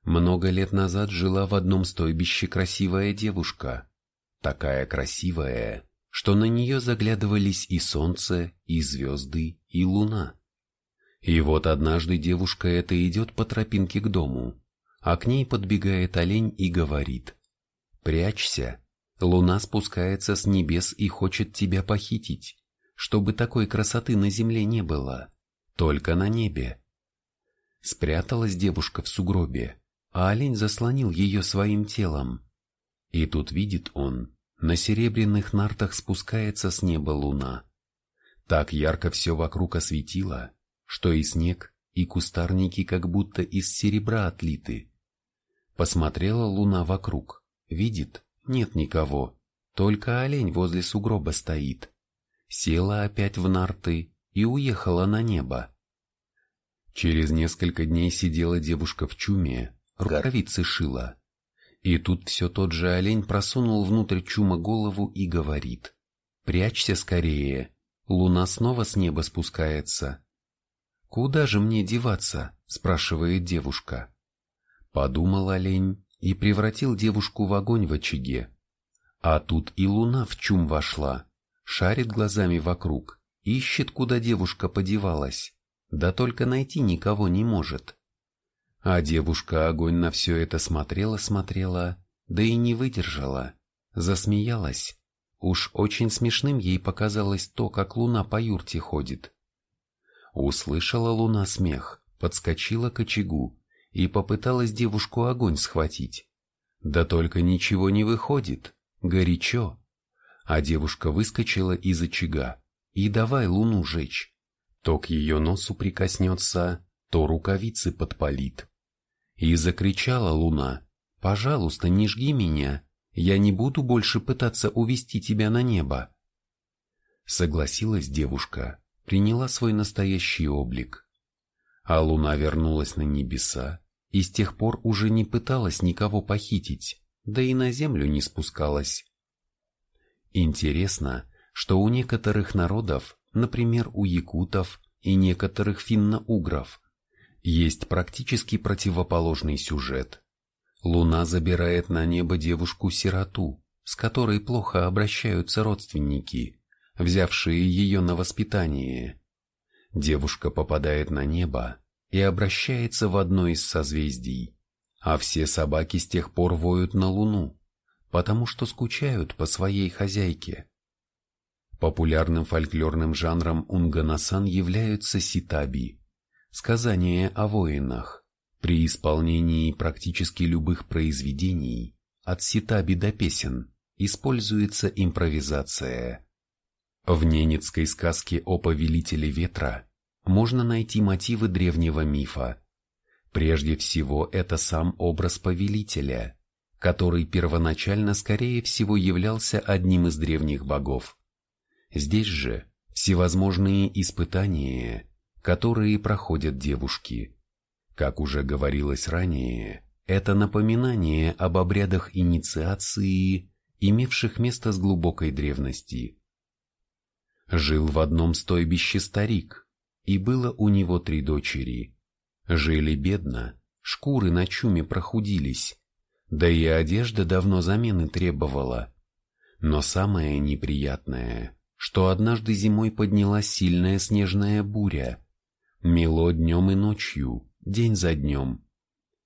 Много лет назад жила в одном стойбище красивая девушка, такая красивая, что на нее заглядывались и солнце, и звезды, и луна. И вот однажды девушка эта идет по тропинке к дому, а к ней подбегает олень и говорит «Прячься, луна спускается с небес и хочет тебя похитить, чтобы такой красоты на земле не было, только на небе». Спряталась девушка в сугробе, а олень заслонил ее своим телом. И тут видит он, на серебряных нартах спускается с неба луна. Так ярко все вокруг осветило, что и снег, и кустарники как будто из серебра отлиты. Посмотрела луна вокруг. Видит, нет никого. Только олень возле сугроба стоит. Села опять в нарты и уехала на небо. Через несколько дней сидела девушка в чуме, рукавицы шила. И тут все тот же олень просунул внутрь чума голову и говорит. «Прячься скорее, луна снова с неба спускается». «Куда же мне деваться?» — спрашивает девушка. Подумал олень и превратил девушку в огонь в очаге. А тут и луна в чум вошла, шарит глазами вокруг, ищет, куда девушка подевалась, да только найти никого не может. А девушка огонь на все это смотрела-смотрела, да и не выдержала, засмеялась. Уж очень смешным ей показалось то, как луна по юрте ходит. Услышала луна смех, подскочила к очагу и попыталась девушку огонь схватить. Да только ничего не выходит, горячо. А девушка выскочила из очага и давай луну жечь. То к ее носу прикоснется, то рукавицы подпалит. И закричала луна, «Пожалуйста, не жги меня, я не буду больше пытаться увести тебя на небо». Согласилась девушка, приняла свой настоящий облик. А луна вернулась на небеса и с тех пор уже не пыталась никого похитить, да и на землю не спускалась. Интересно, что у некоторых народов, например, у якутов и некоторых финно-угров, есть практически противоположный сюжет. Луна забирает на небо девушку-сироту, с которой плохо обращаются родственники, взявшие ее на воспитание. Девушка попадает на небо и обращается в одно из созвездий, а все собаки с тех пор воют на Луну, потому что скучают по своей хозяйке. Популярным фольклорным жанром унганасан являются ситаби – Сказание о воинах. При исполнении практически любых произведений, от ситаби до песен, используется импровизация. В ненецкой сказке о повелителе ветра можно найти мотивы древнего мифа. Прежде всего, это сам образ повелителя, который первоначально, скорее всего, являлся одним из древних богов. Здесь же всевозможные испытания – которые проходят девушки. Как уже говорилось ранее, это напоминание об обрядах инициации, имевших место с глубокой древности. Жил в одном стойбище старик, и было у него три дочери. Жили бедно, шкуры на чуме прохудились, да и одежда давно замены требовала. Но самое неприятное, что однажды зимой поднялась сильная снежная буря, Мело днем и ночью, день за днем.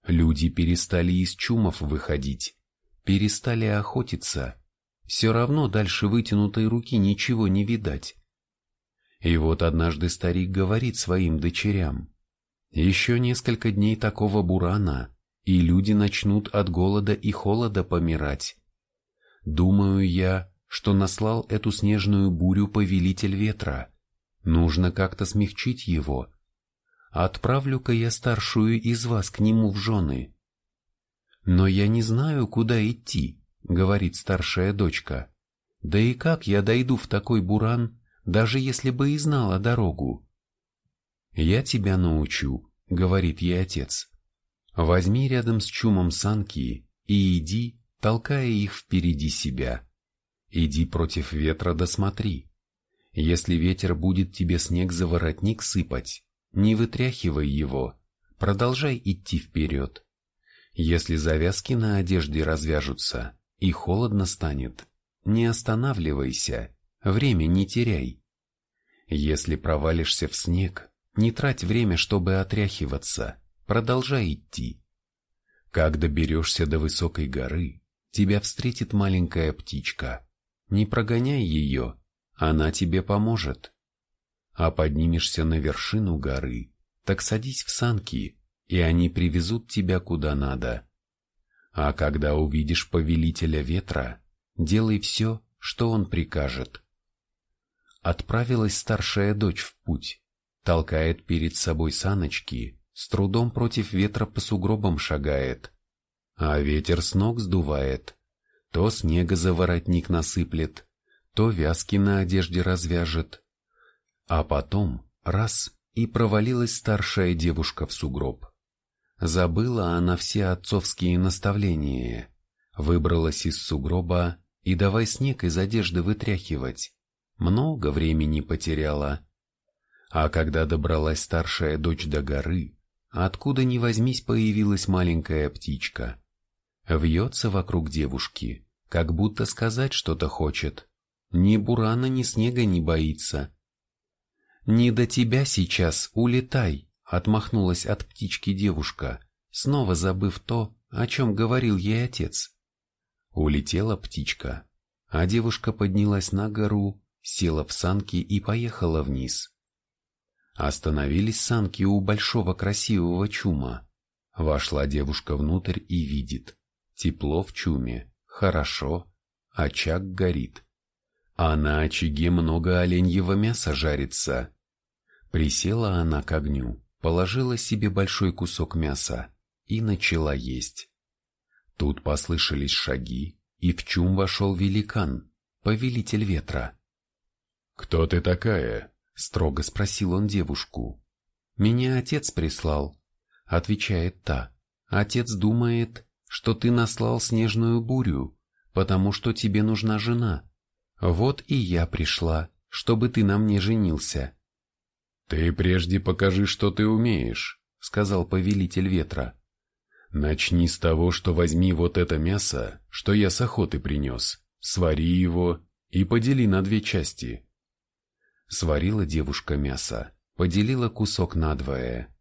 Люди перестали из чумов выходить, перестали охотиться. Все равно дальше вытянутой руки ничего не видать. И вот однажды старик говорит своим дочерям, «Еще несколько дней такого бурана, и люди начнут от голода и холода помирать. Думаю я, что наслал эту снежную бурю повелитель ветра. Нужно как-то смягчить его, Отправлю-ка я старшую из вас к нему в жены. Но я не знаю, куда идти, говорит старшая дочка. Да и как я дойду в такой буран, даже если бы и знала дорогу? Я тебя научу, говорит ей отец. Возьми рядом с чумом санки и иди, толкая их впереди себя. Иди против ветра да смотри. Если ветер будет тебе снег за воротник сыпать, не вытряхивай его, продолжай идти вперед. Если завязки на одежде развяжутся и холодно станет, не останавливайся, время не теряй. Если провалишься в снег, не трать время, чтобы отряхиваться, продолжай идти. Как доберешься до высокой горы, тебя встретит маленькая птичка. Не прогоняй ее, она тебе поможет. А поднимешься на вершину горы, так садись в санки, и они привезут тебя куда надо. А когда увидишь повелителя ветра, делай все, что он прикажет. Отправилась старшая дочь в путь, толкает перед собой саночки, с трудом против ветра по сугробам шагает. А ветер с ног сдувает, то снега за воротник насыплет, то вязки на одежде развяжет, а потом, раз, и провалилась старшая девушка в сугроб. Забыла она все отцовские наставления, выбралась из сугроба и давай снег из одежды вытряхивать. Много времени потеряла. А когда добралась старшая дочь до горы, откуда ни возьмись появилась маленькая птичка. Вьется вокруг девушки, как будто сказать что-то хочет. Ни бурана, ни снега не боится. «Не до тебя сейчас, улетай!» — отмахнулась от птички девушка, снова забыв то, о чем говорил ей отец. Улетела птичка, а девушка поднялась на гору, села в санки и поехала вниз. Остановились санки у большого красивого чума. Вошла девушка внутрь и видит. Тепло в чуме, хорошо, очаг горит. А на очаге много оленьего мяса жарится. Присела она к огню, положила себе большой кусок мяса и начала есть. Тут послышались шаги, и в чум вошел великан, повелитель ветра. «Кто ты такая?» — строго спросил он девушку. «Меня отец прислал», — отвечает та. «Отец думает, что ты наслал снежную бурю, потому что тебе нужна жена. Вот и я пришла, чтобы ты на мне женился». «Ты прежде покажи, что ты умеешь», — сказал повелитель ветра. Начни с того, что возьми вот это мясо, что я с охоты принес, свари его и подели на две части. Сварила девушка мясо, поделила кусок надвое.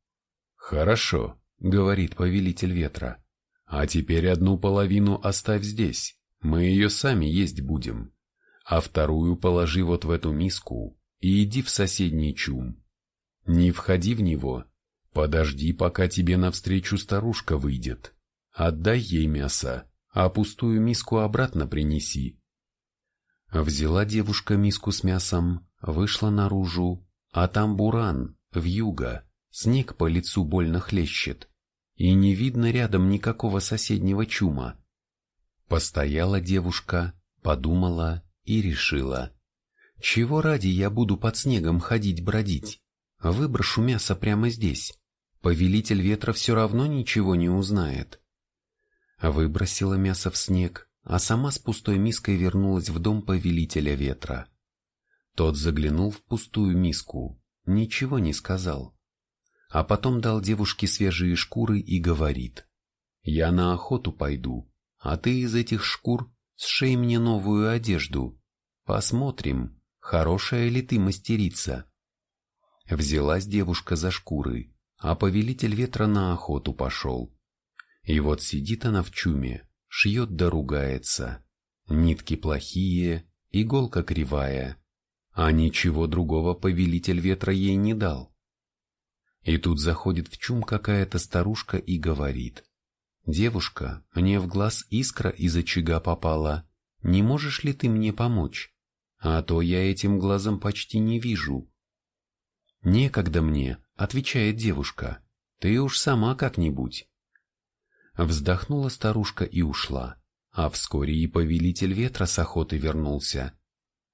«Хорошо», — говорит повелитель ветра. «А теперь одну половину оставь здесь, мы ее сами есть будем, а вторую положи вот в эту миску и иди в соседний чум. Не входи в него, Подожди, пока тебе навстречу старушка выйдет. Отдай ей мясо, а пустую миску обратно принеси. Взяла девушка миску с мясом, вышла наружу, а там буран, вьюга, снег по лицу больно хлещет, и не видно рядом никакого соседнего чума. Постояла девушка, подумала и решила. Чего ради я буду под снегом ходить бродить? Выброшу мясо прямо здесь. Повелитель ветра все равно ничего не узнает. Выбросила мясо в снег, а сама с пустой миской вернулась в дом повелителя ветра. Тот заглянул в пустую миску, ничего не сказал. А потом дал девушке свежие шкуры и говорит, «Я на охоту пойду, а ты из этих шкур сшей мне новую одежду. Посмотрим, хорошая ли ты мастерица». Взялась девушка за шкуры, а повелитель ветра на охоту пошел. И вот сидит она в чуме, шьет да ругается. Нитки плохие, иголка кривая, а ничего другого повелитель ветра ей не дал. И тут заходит в чум какая-то старушка и говорит. «Девушка, мне в глаз искра из очага попала. Не можешь ли ты мне помочь? А то я этим глазом почти не вижу». «Некогда мне», — отвечает девушка. «Ты уж сама как-нибудь». Вздохнула старушка и ушла, а вскоре и повелитель ветра с охоты вернулся.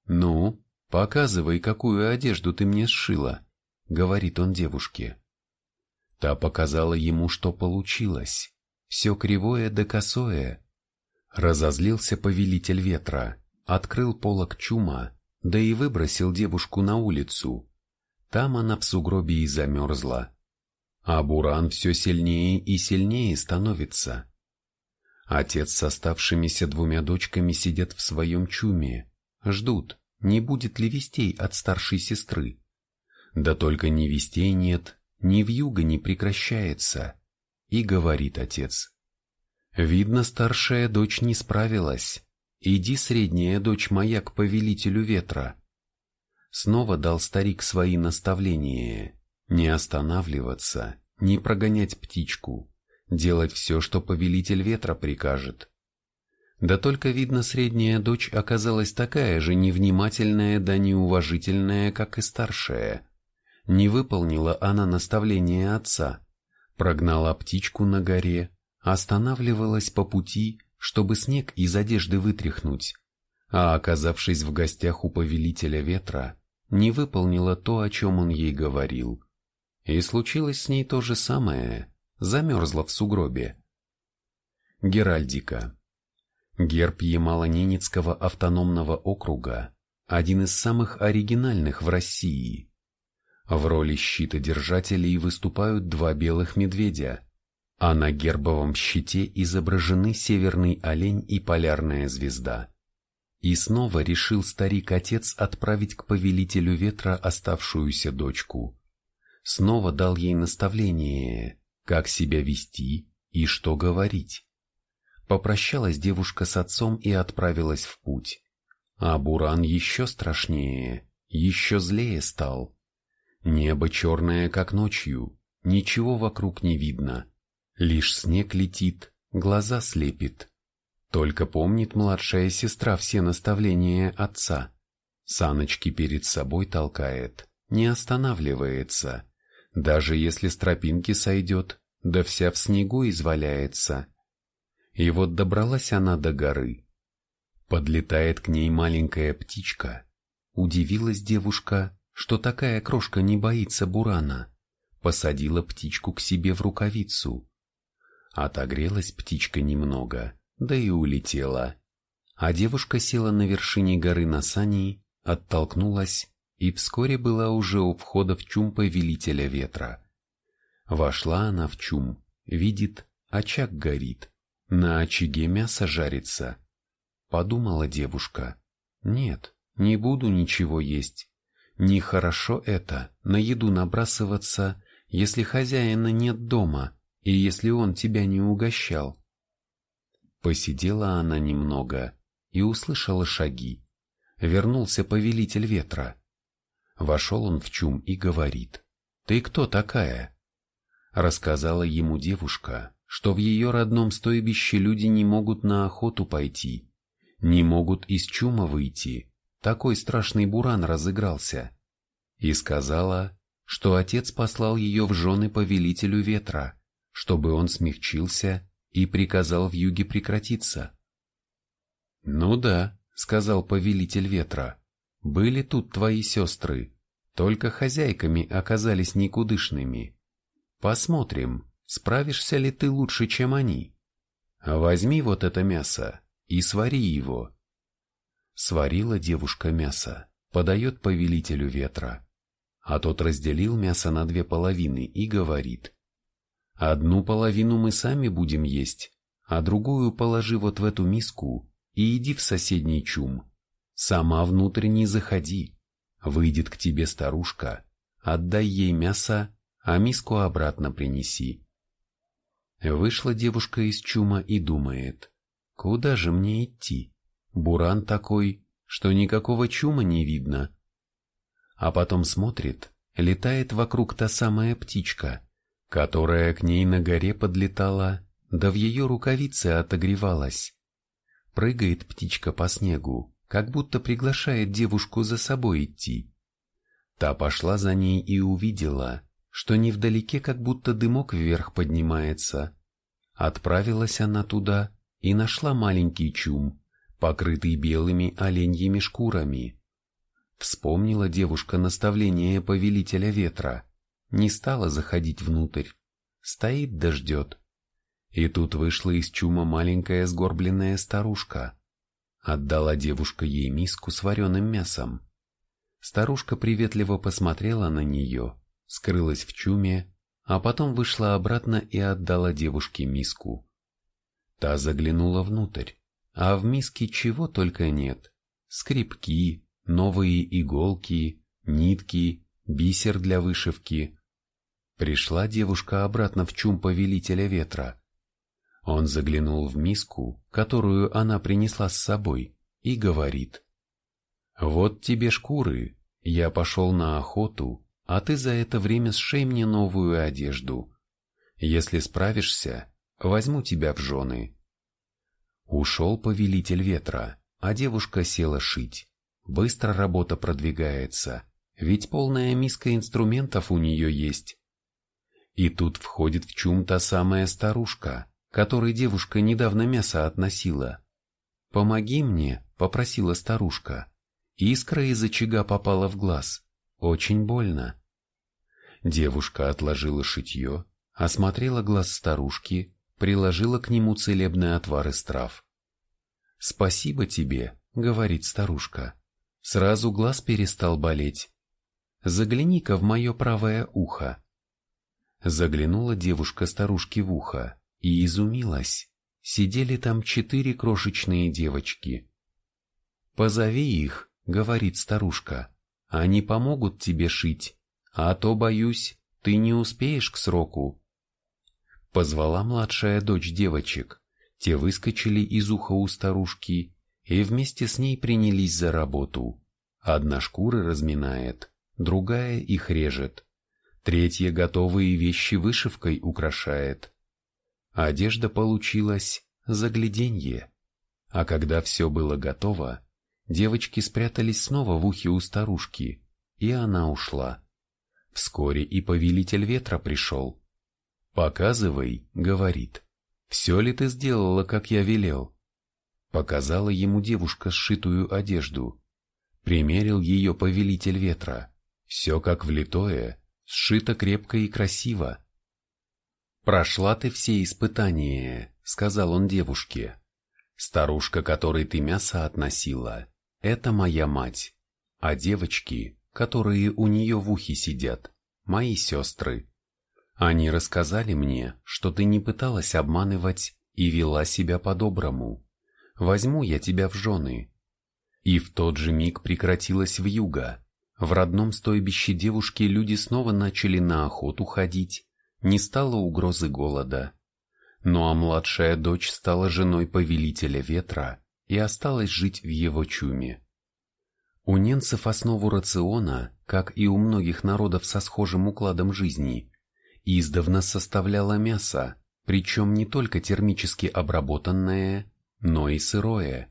«Ну, показывай, какую одежду ты мне сшила», — говорит он девушке. Та показала ему, что получилось. Все кривое да косое. Разозлился повелитель ветра, открыл полок чума, да и выбросил девушку на улицу. Там она в сугробе и замерзла. А буран все сильнее и сильнее становится. Отец с оставшимися двумя дочками сидят в своем чуме, ждут, не будет ли вестей от старшей сестры. Да только ни вестей нет, ни вьюга не прекращается. И говорит отец. Видно, старшая дочь не справилась. Иди, средняя дочь моя, к повелителю ветра. Снова дал старик свои наставления. Не останавливаться, не прогонять птичку, делать все, что повелитель ветра прикажет. Да только, видно, средняя дочь оказалась такая же невнимательная да неуважительная, как и старшая. Не выполнила она наставление отца, прогнала птичку на горе, останавливалась по пути, чтобы снег из одежды вытряхнуть, а оказавшись в гостях у повелителя ветра, не выполнила то, о чем он ей говорил. И случилось с ней то же самое, замерзла в сугробе. Геральдика. Герб Ямало-Ненецкого автономного округа – один из самых оригинальных в России. В роли щитодержателей выступают два белых медведя, а на гербовом щите изображены северный олень и полярная звезда. И снова решил старик-отец отправить к повелителю ветра оставшуюся дочку. Снова дал ей наставление, как себя вести и что говорить. Попрощалась девушка с отцом и отправилась в путь. А Буран еще страшнее, еще злее стал. Небо черное, как ночью, ничего вокруг не видно. Лишь снег летит, глаза слепит. Только помнит младшая сестра все наставления отца. Саночки перед собой толкает, не останавливается. Даже если с тропинки сойдет, да вся в снегу изваляется. И вот добралась она до горы. Подлетает к ней маленькая птичка. Удивилась девушка, что такая крошка не боится бурана. Посадила птичку к себе в рукавицу. Отогрелась птичка немного, да и улетела. А девушка села на вершине горы на сани, оттолкнулась и вскоре была уже у входа в чум повелителя ветра. Вошла она в чум, видит, очаг горит, на очаге мясо жарится. Подумала девушка, нет, не буду ничего есть. Нехорошо это, на еду набрасываться, если хозяина нет дома и если он тебя не угощал. Посидела она немного и услышала шаги. Вернулся повелитель ветра. Вошел он в чум и говорит, «Ты кто такая?» Рассказала ему девушка, что в ее родном стойбище люди не могут на охоту пойти, не могут из чума выйти, такой страшный буран разыгрался. И сказала, что отец послал ее в жены повелителю ветра, чтобы он смягчился и приказал в юге прекратиться. «Ну да», — сказал повелитель ветра, — «были тут твои сестры, только хозяйками оказались никудышными. Посмотрим, справишься ли ты лучше, чем они. Возьми вот это мясо и свари его». Сварила девушка мясо, подает повелителю ветра, а тот разделил мясо на две половины и говорит, Одну половину мы сами будем есть, а другую положи вот в эту миску и иди в соседний чум. Сама внутрь не заходи. Выйдет к тебе старушка, отдай ей мясо, а миску обратно принеси. Вышла девушка из чума и думает, куда же мне идти? Буран такой, что никакого чума не видно. А потом смотрит, летает вокруг та самая птичка, которая к ней на горе подлетала, да в ее рукавице отогревалась. Прыгает птичка по снегу, как будто приглашает девушку за собой идти. Та пошла за ней и увидела, что невдалеке как будто дымок вверх поднимается. Отправилась она туда и нашла маленький чум, покрытый белыми оленьими шкурами. Вспомнила девушка наставление повелителя ветра — не стала заходить внутрь. Стоит да ждет. И тут вышла из чума маленькая сгорбленная старушка. Отдала девушка ей миску с вареным мясом. Старушка приветливо посмотрела на нее, скрылась в чуме, а потом вышла обратно и отдала девушке миску. Та заглянула внутрь, а в миске чего только нет. Скрипки, новые иголки, нитки, бисер для вышивки, Пришла девушка обратно в чум повелителя ветра. Он заглянул в миску, которую она принесла с собой, и говорит. «Вот тебе шкуры, я пошел на охоту, а ты за это время сшей мне новую одежду. Если справишься, возьму тебя в жены». Ушел повелитель ветра, а девушка села шить. Быстро работа продвигается, ведь полная миска инструментов у нее есть. И тут входит в чум та самая старушка, которой девушка недавно мясо относила. «Помоги мне», — попросила старушка. Искра из очага попала в глаз. Очень больно. Девушка отложила шитье, осмотрела глаз старушки, приложила к нему целебный отвар из трав. «Спасибо тебе», — говорит старушка. Сразу глаз перестал болеть. загляни-ка в мое правое ухо». Заглянула девушка старушке в ухо и изумилась. Сидели там четыре крошечные девочки. «Позови их», — говорит старушка, — «они помогут тебе шить, а то, боюсь, ты не успеешь к сроку». Позвала младшая дочь девочек, те выскочили из уха у старушки и вместе с ней принялись за работу. Одна шкуры разминает, другая их режет, третья готовые вещи вышивкой украшает. Одежда получилась загляденье. А когда все было готово, девочки спрятались снова в ухе у старушки, и она ушла. Вскоре и повелитель ветра пришел. «Показывай», — говорит, — «все ли ты сделала, как я велел?» Показала ему девушка сшитую одежду. Примерил ее повелитель ветра. Все как влитое, сшито крепко и красиво. «Прошла ты все испытания», — сказал он девушке. «Старушка, которой ты мясо относила, это моя мать, а девочки, которые у нее в ухе сидят, мои сестры. Они рассказали мне, что ты не пыталась обманывать и вела себя по-доброму возьму я тебя в жены». И в тот же миг прекратилась вьюга. В родном стойбище девушки люди снова начали на охоту ходить, не стало угрозы голода. Ну а младшая дочь стала женой повелителя ветра и осталась жить в его чуме. У ненцев основу рациона, как и у многих народов со схожим укладом жизни, издавна составляло мясо, причем не только термически обработанное, но и сырое.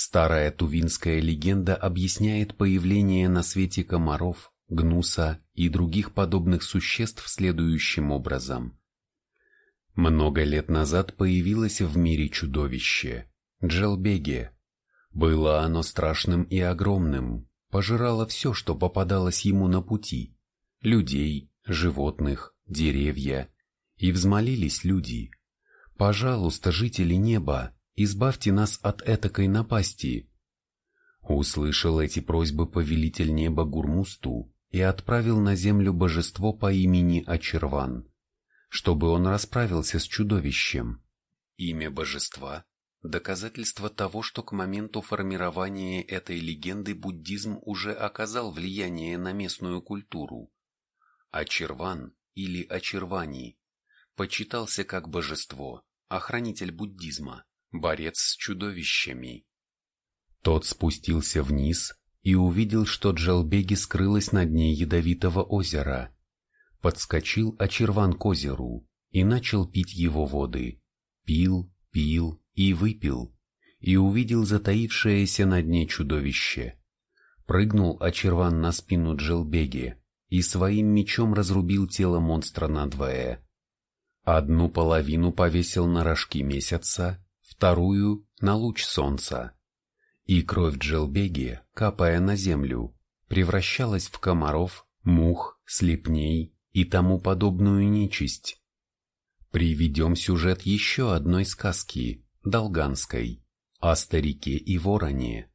Старая тувинская легенда объясняет появление на свете комаров, гнуса и других подобных существ следующим образом. Много лет назад появилось в мире чудовище – Джелбеге. Было оно страшным и огромным, пожирало все, что попадалось ему на пути – людей, животных, деревья. И взмолились люди – «Пожалуйста, жители неба, избавьте нас от этакой напасти. Услышал эти просьбы повелитель неба Гурмусту и отправил на землю божество по имени Ачерван, чтобы он расправился с чудовищем. Имя божества – доказательство того, что к моменту формирования этой легенды буддизм уже оказал влияние на местную культуру. Ачерван или Ачервани почитался как божество, охранитель буддизма борец с чудовищами. Тот спустился вниз и увидел, что Джалбеги скрылась на дне ядовитого озера. Подскочил очерван к озеру и начал пить его воды. Пил, пил и выпил, и увидел затаившееся на дне чудовище. Прыгнул очерван на спину Джелбеги и своим мечом разрубил тело монстра надвое. Одну половину повесил на рожки месяца, вторую — на луч солнца. И кровь Джелбеги, капая на землю, превращалась в комаров, мух, слепней и тому подобную нечисть. Приведем сюжет еще одной сказки, долганской, о старике и вороне.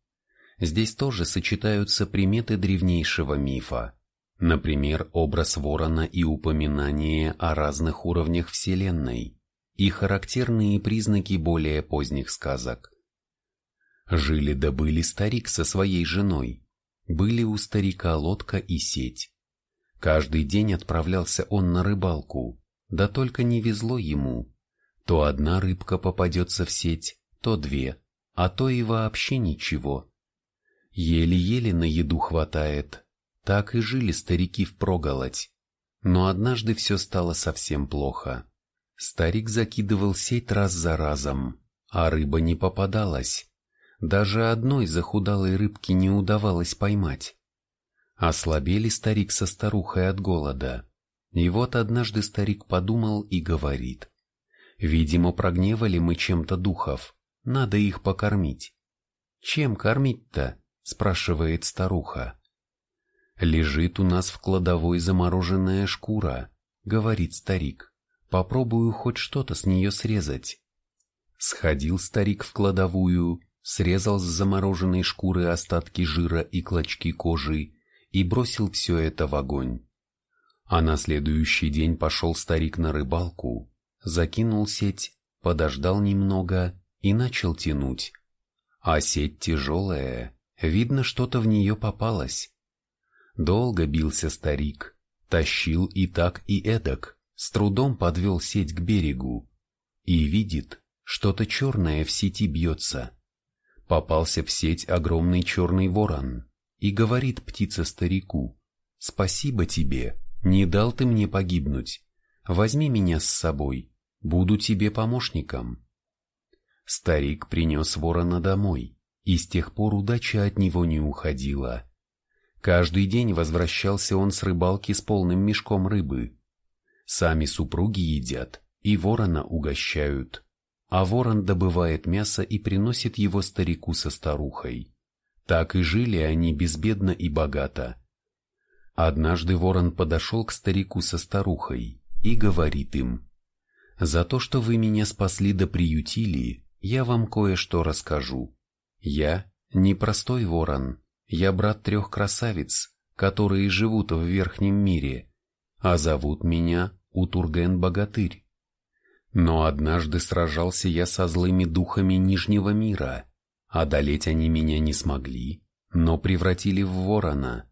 Здесь тоже сочетаются приметы древнейшего мифа, например, образ ворона и упоминание о разных уровнях Вселенной и характерные признаки более поздних сказок. Жили да были старик со своей женой. Были у старика лодка и сеть. Каждый день отправлялся он на рыбалку, да только не везло ему. То одна рыбка попадется в сеть, то две, а то и вообще ничего. Еле-еле на еду хватает. Так и жили старики впроголодь. Но однажды все стало совсем плохо. Старик закидывал сеть раз за разом, а рыба не попадалась. Даже одной захудалой рыбки не удавалось поймать. Ослабели старик со старухой от голода. И вот однажды старик подумал и говорит. «Видимо, прогневали мы чем-то духов, надо их покормить». «Чем кормить-то?» – спрашивает старуха. «Лежит у нас в кладовой замороженная шкура», – говорит старик. Попробую хоть что-то с нее срезать. Сходил старик в кладовую, срезал с замороженной шкуры остатки жира и клочки кожи и бросил все это в огонь. А на следующий день пошел старик на рыбалку, закинул сеть, подождал немного и начал тянуть. А сеть тяжелая, видно, что-то в нее попалось. Долго бился старик, тащил и так, и эдак, с трудом подвел сеть к берегу. И видит, что-то черное в сети бьется. Попался в сеть огромный черный ворон и говорит птица старику, «Спасибо тебе, не дал ты мне погибнуть. Возьми меня с собой, буду тебе помощником». Старик принес ворона домой, и с тех пор удача от него не уходила. Каждый день возвращался он с рыбалки с полным мешком рыбы. Сами супруги едят и ворона угощают, а ворон добывает мясо и приносит его старику со старухой. Так и жили они безбедно и богато. Однажды ворон подошел к старику со старухой и говорит им, «За то, что вы меня спасли да приютили, я вам кое-что расскажу. Я не простой ворон, я брат трех красавиц, которые живут в верхнем мире, а зовут меня Утурген-богатырь. Но однажды сражался я со злыми духами Нижнего мира, Одолеть они меня не смогли, но превратили в ворона.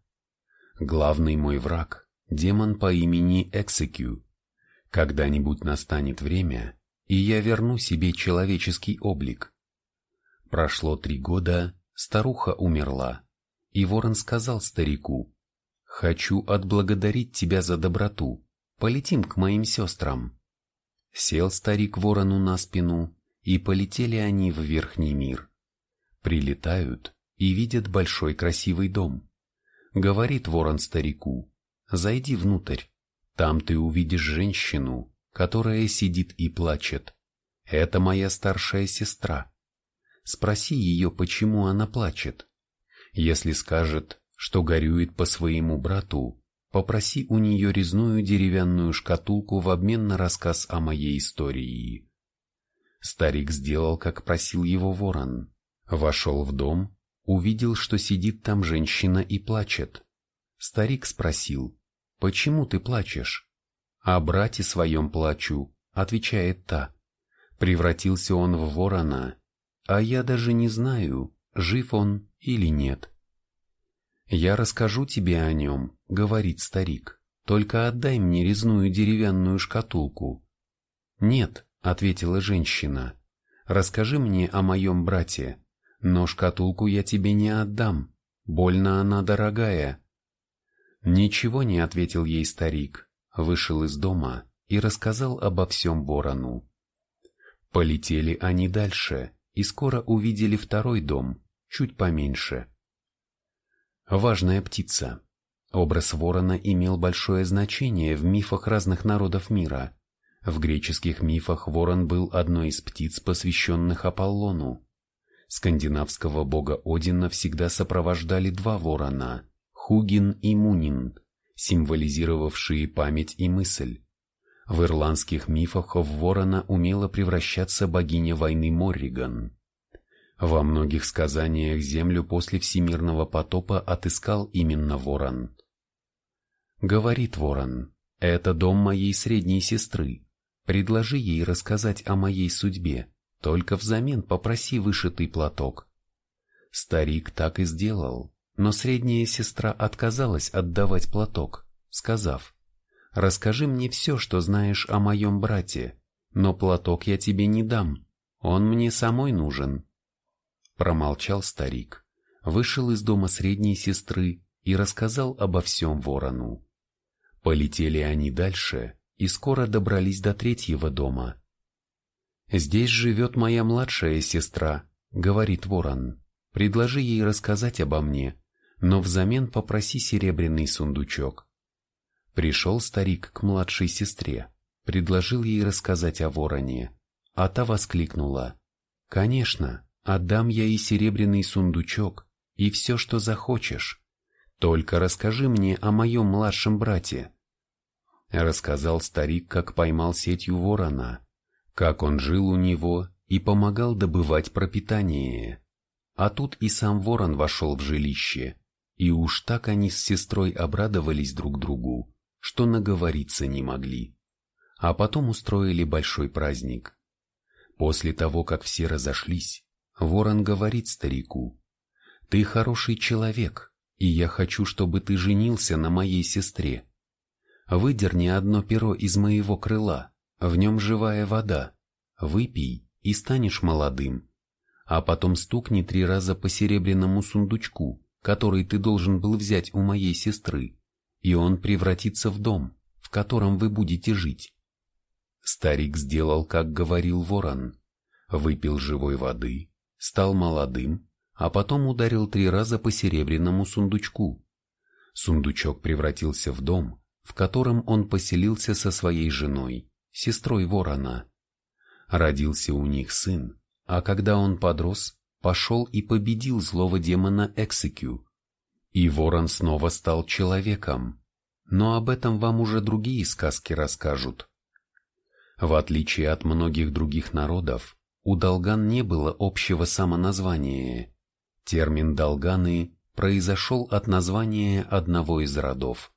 Главный мой враг – демон по имени Эксекю. Когда-нибудь настанет время, и я верну себе человеческий облик. Прошло три года, старуха умерла, и ворон сказал старику, «Хочу отблагодарить тебя за доброту, полетим к моим сестрам». Сел старик ворону на спину, и полетели они в верхний мир. Прилетают и видят большой красивый дом. Говорит ворон старику, зайди внутрь, там ты увидишь женщину, которая сидит и плачет. Это моя старшая сестра. Спроси ее, почему она плачет. Если скажет, что горюет по своему брату, попроси у нее резную деревянную шкатулку в обмен на рассказ о моей истории. Старик сделал, как просил его ворон. Вошел в дом, увидел, что сидит там женщина и плачет. Старик спросил, «Почему ты плачешь?» «О брате своем плачу», — отвечает та. Превратился он в ворона, а я даже не знаю, жив он или нет. «Я расскажу тебе о нем», — говорит старик, «только отдай мне резную деревянную шкатулку». «Нет», — ответила женщина, — «расскажи мне о моем брате, но шкатулку я тебе не отдам, больно она дорогая. Ничего не ответил ей старик, вышел из дома и рассказал обо всем ворону. Полетели они дальше и скоро увидели второй дом, чуть поменьше. Важная птица. Образ ворона имел большое значение в мифах разных народов мира. В греческих мифах ворон был одной из птиц, посвященных Аполлону. Скандинавского бога Одина всегда сопровождали два ворона – Хугин и Мунин, символизировавшие память и мысль. В ирландских мифах в ворона умела превращаться богиня войны Морриган. Во многих сказаниях землю после всемирного потопа отыскал именно ворон. Говорит ворон, это дом моей средней сестры. Предложи ей рассказать о моей судьбе. Только взамен попроси вышитый платок. Старик так и сделал, но средняя сестра отказалась отдавать платок, сказав, «Расскажи мне все, что знаешь о моем брате, но платок я тебе не дам, он мне самой нужен». Промолчал старик, вышел из дома средней сестры и рассказал обо всем ворону. Полетели они дальше и скоро добрались до третьего дома – «Здесь живет моя младшая сестра», — говорит ворон. «Предложи ей рассказать обо мне, но взамен попроси серебряный сундучок». Пришел старик к младшей сестре, предложил ей рассказать о вороне, а та воскликнула. «Конечно, отдам я и серебряный сундучок, и все, что захочешь. Только расскажи мне о моем младшем брате». Рассказал старик, как поймал сетью ворона, как он жил у него и помогал добывать пропитание. А тут и сам ворон вошел в жилище, И уж так они с сестрой обрадовались друг другу, что наговориться не могли. А потом устроили большой праздник. После того, как все разошлись, ворон говорит старику, «Ты хороший человек, и я хочу, чтобы ты женился на моей сестре. Выдерни одно перо из моего крыла, в нем живая вода, выпей и станешь молодым, а потом стукни три раза по серебряному сундучку, который ты должен был взять у моей сестры, и он превратится в дом, в котором вы будете жить. Старик сделал, как говорил ворон, выпил живой воды, стал молодым, а потом ударил три раза по серебряному сундучку. Сундучок превратился в дом, в котором он поселился со своей женой, сестрой ворона. Родился у них сын, а когда он подрос, пошел и победил злого демона Эксекю. И ворон снова стал человеком. Но об этом вам уже другие сказки расскажут. В отличие от многих других народов, у долган не было общего самоназвания. Термин «долганы» произошел от названия одного из родов.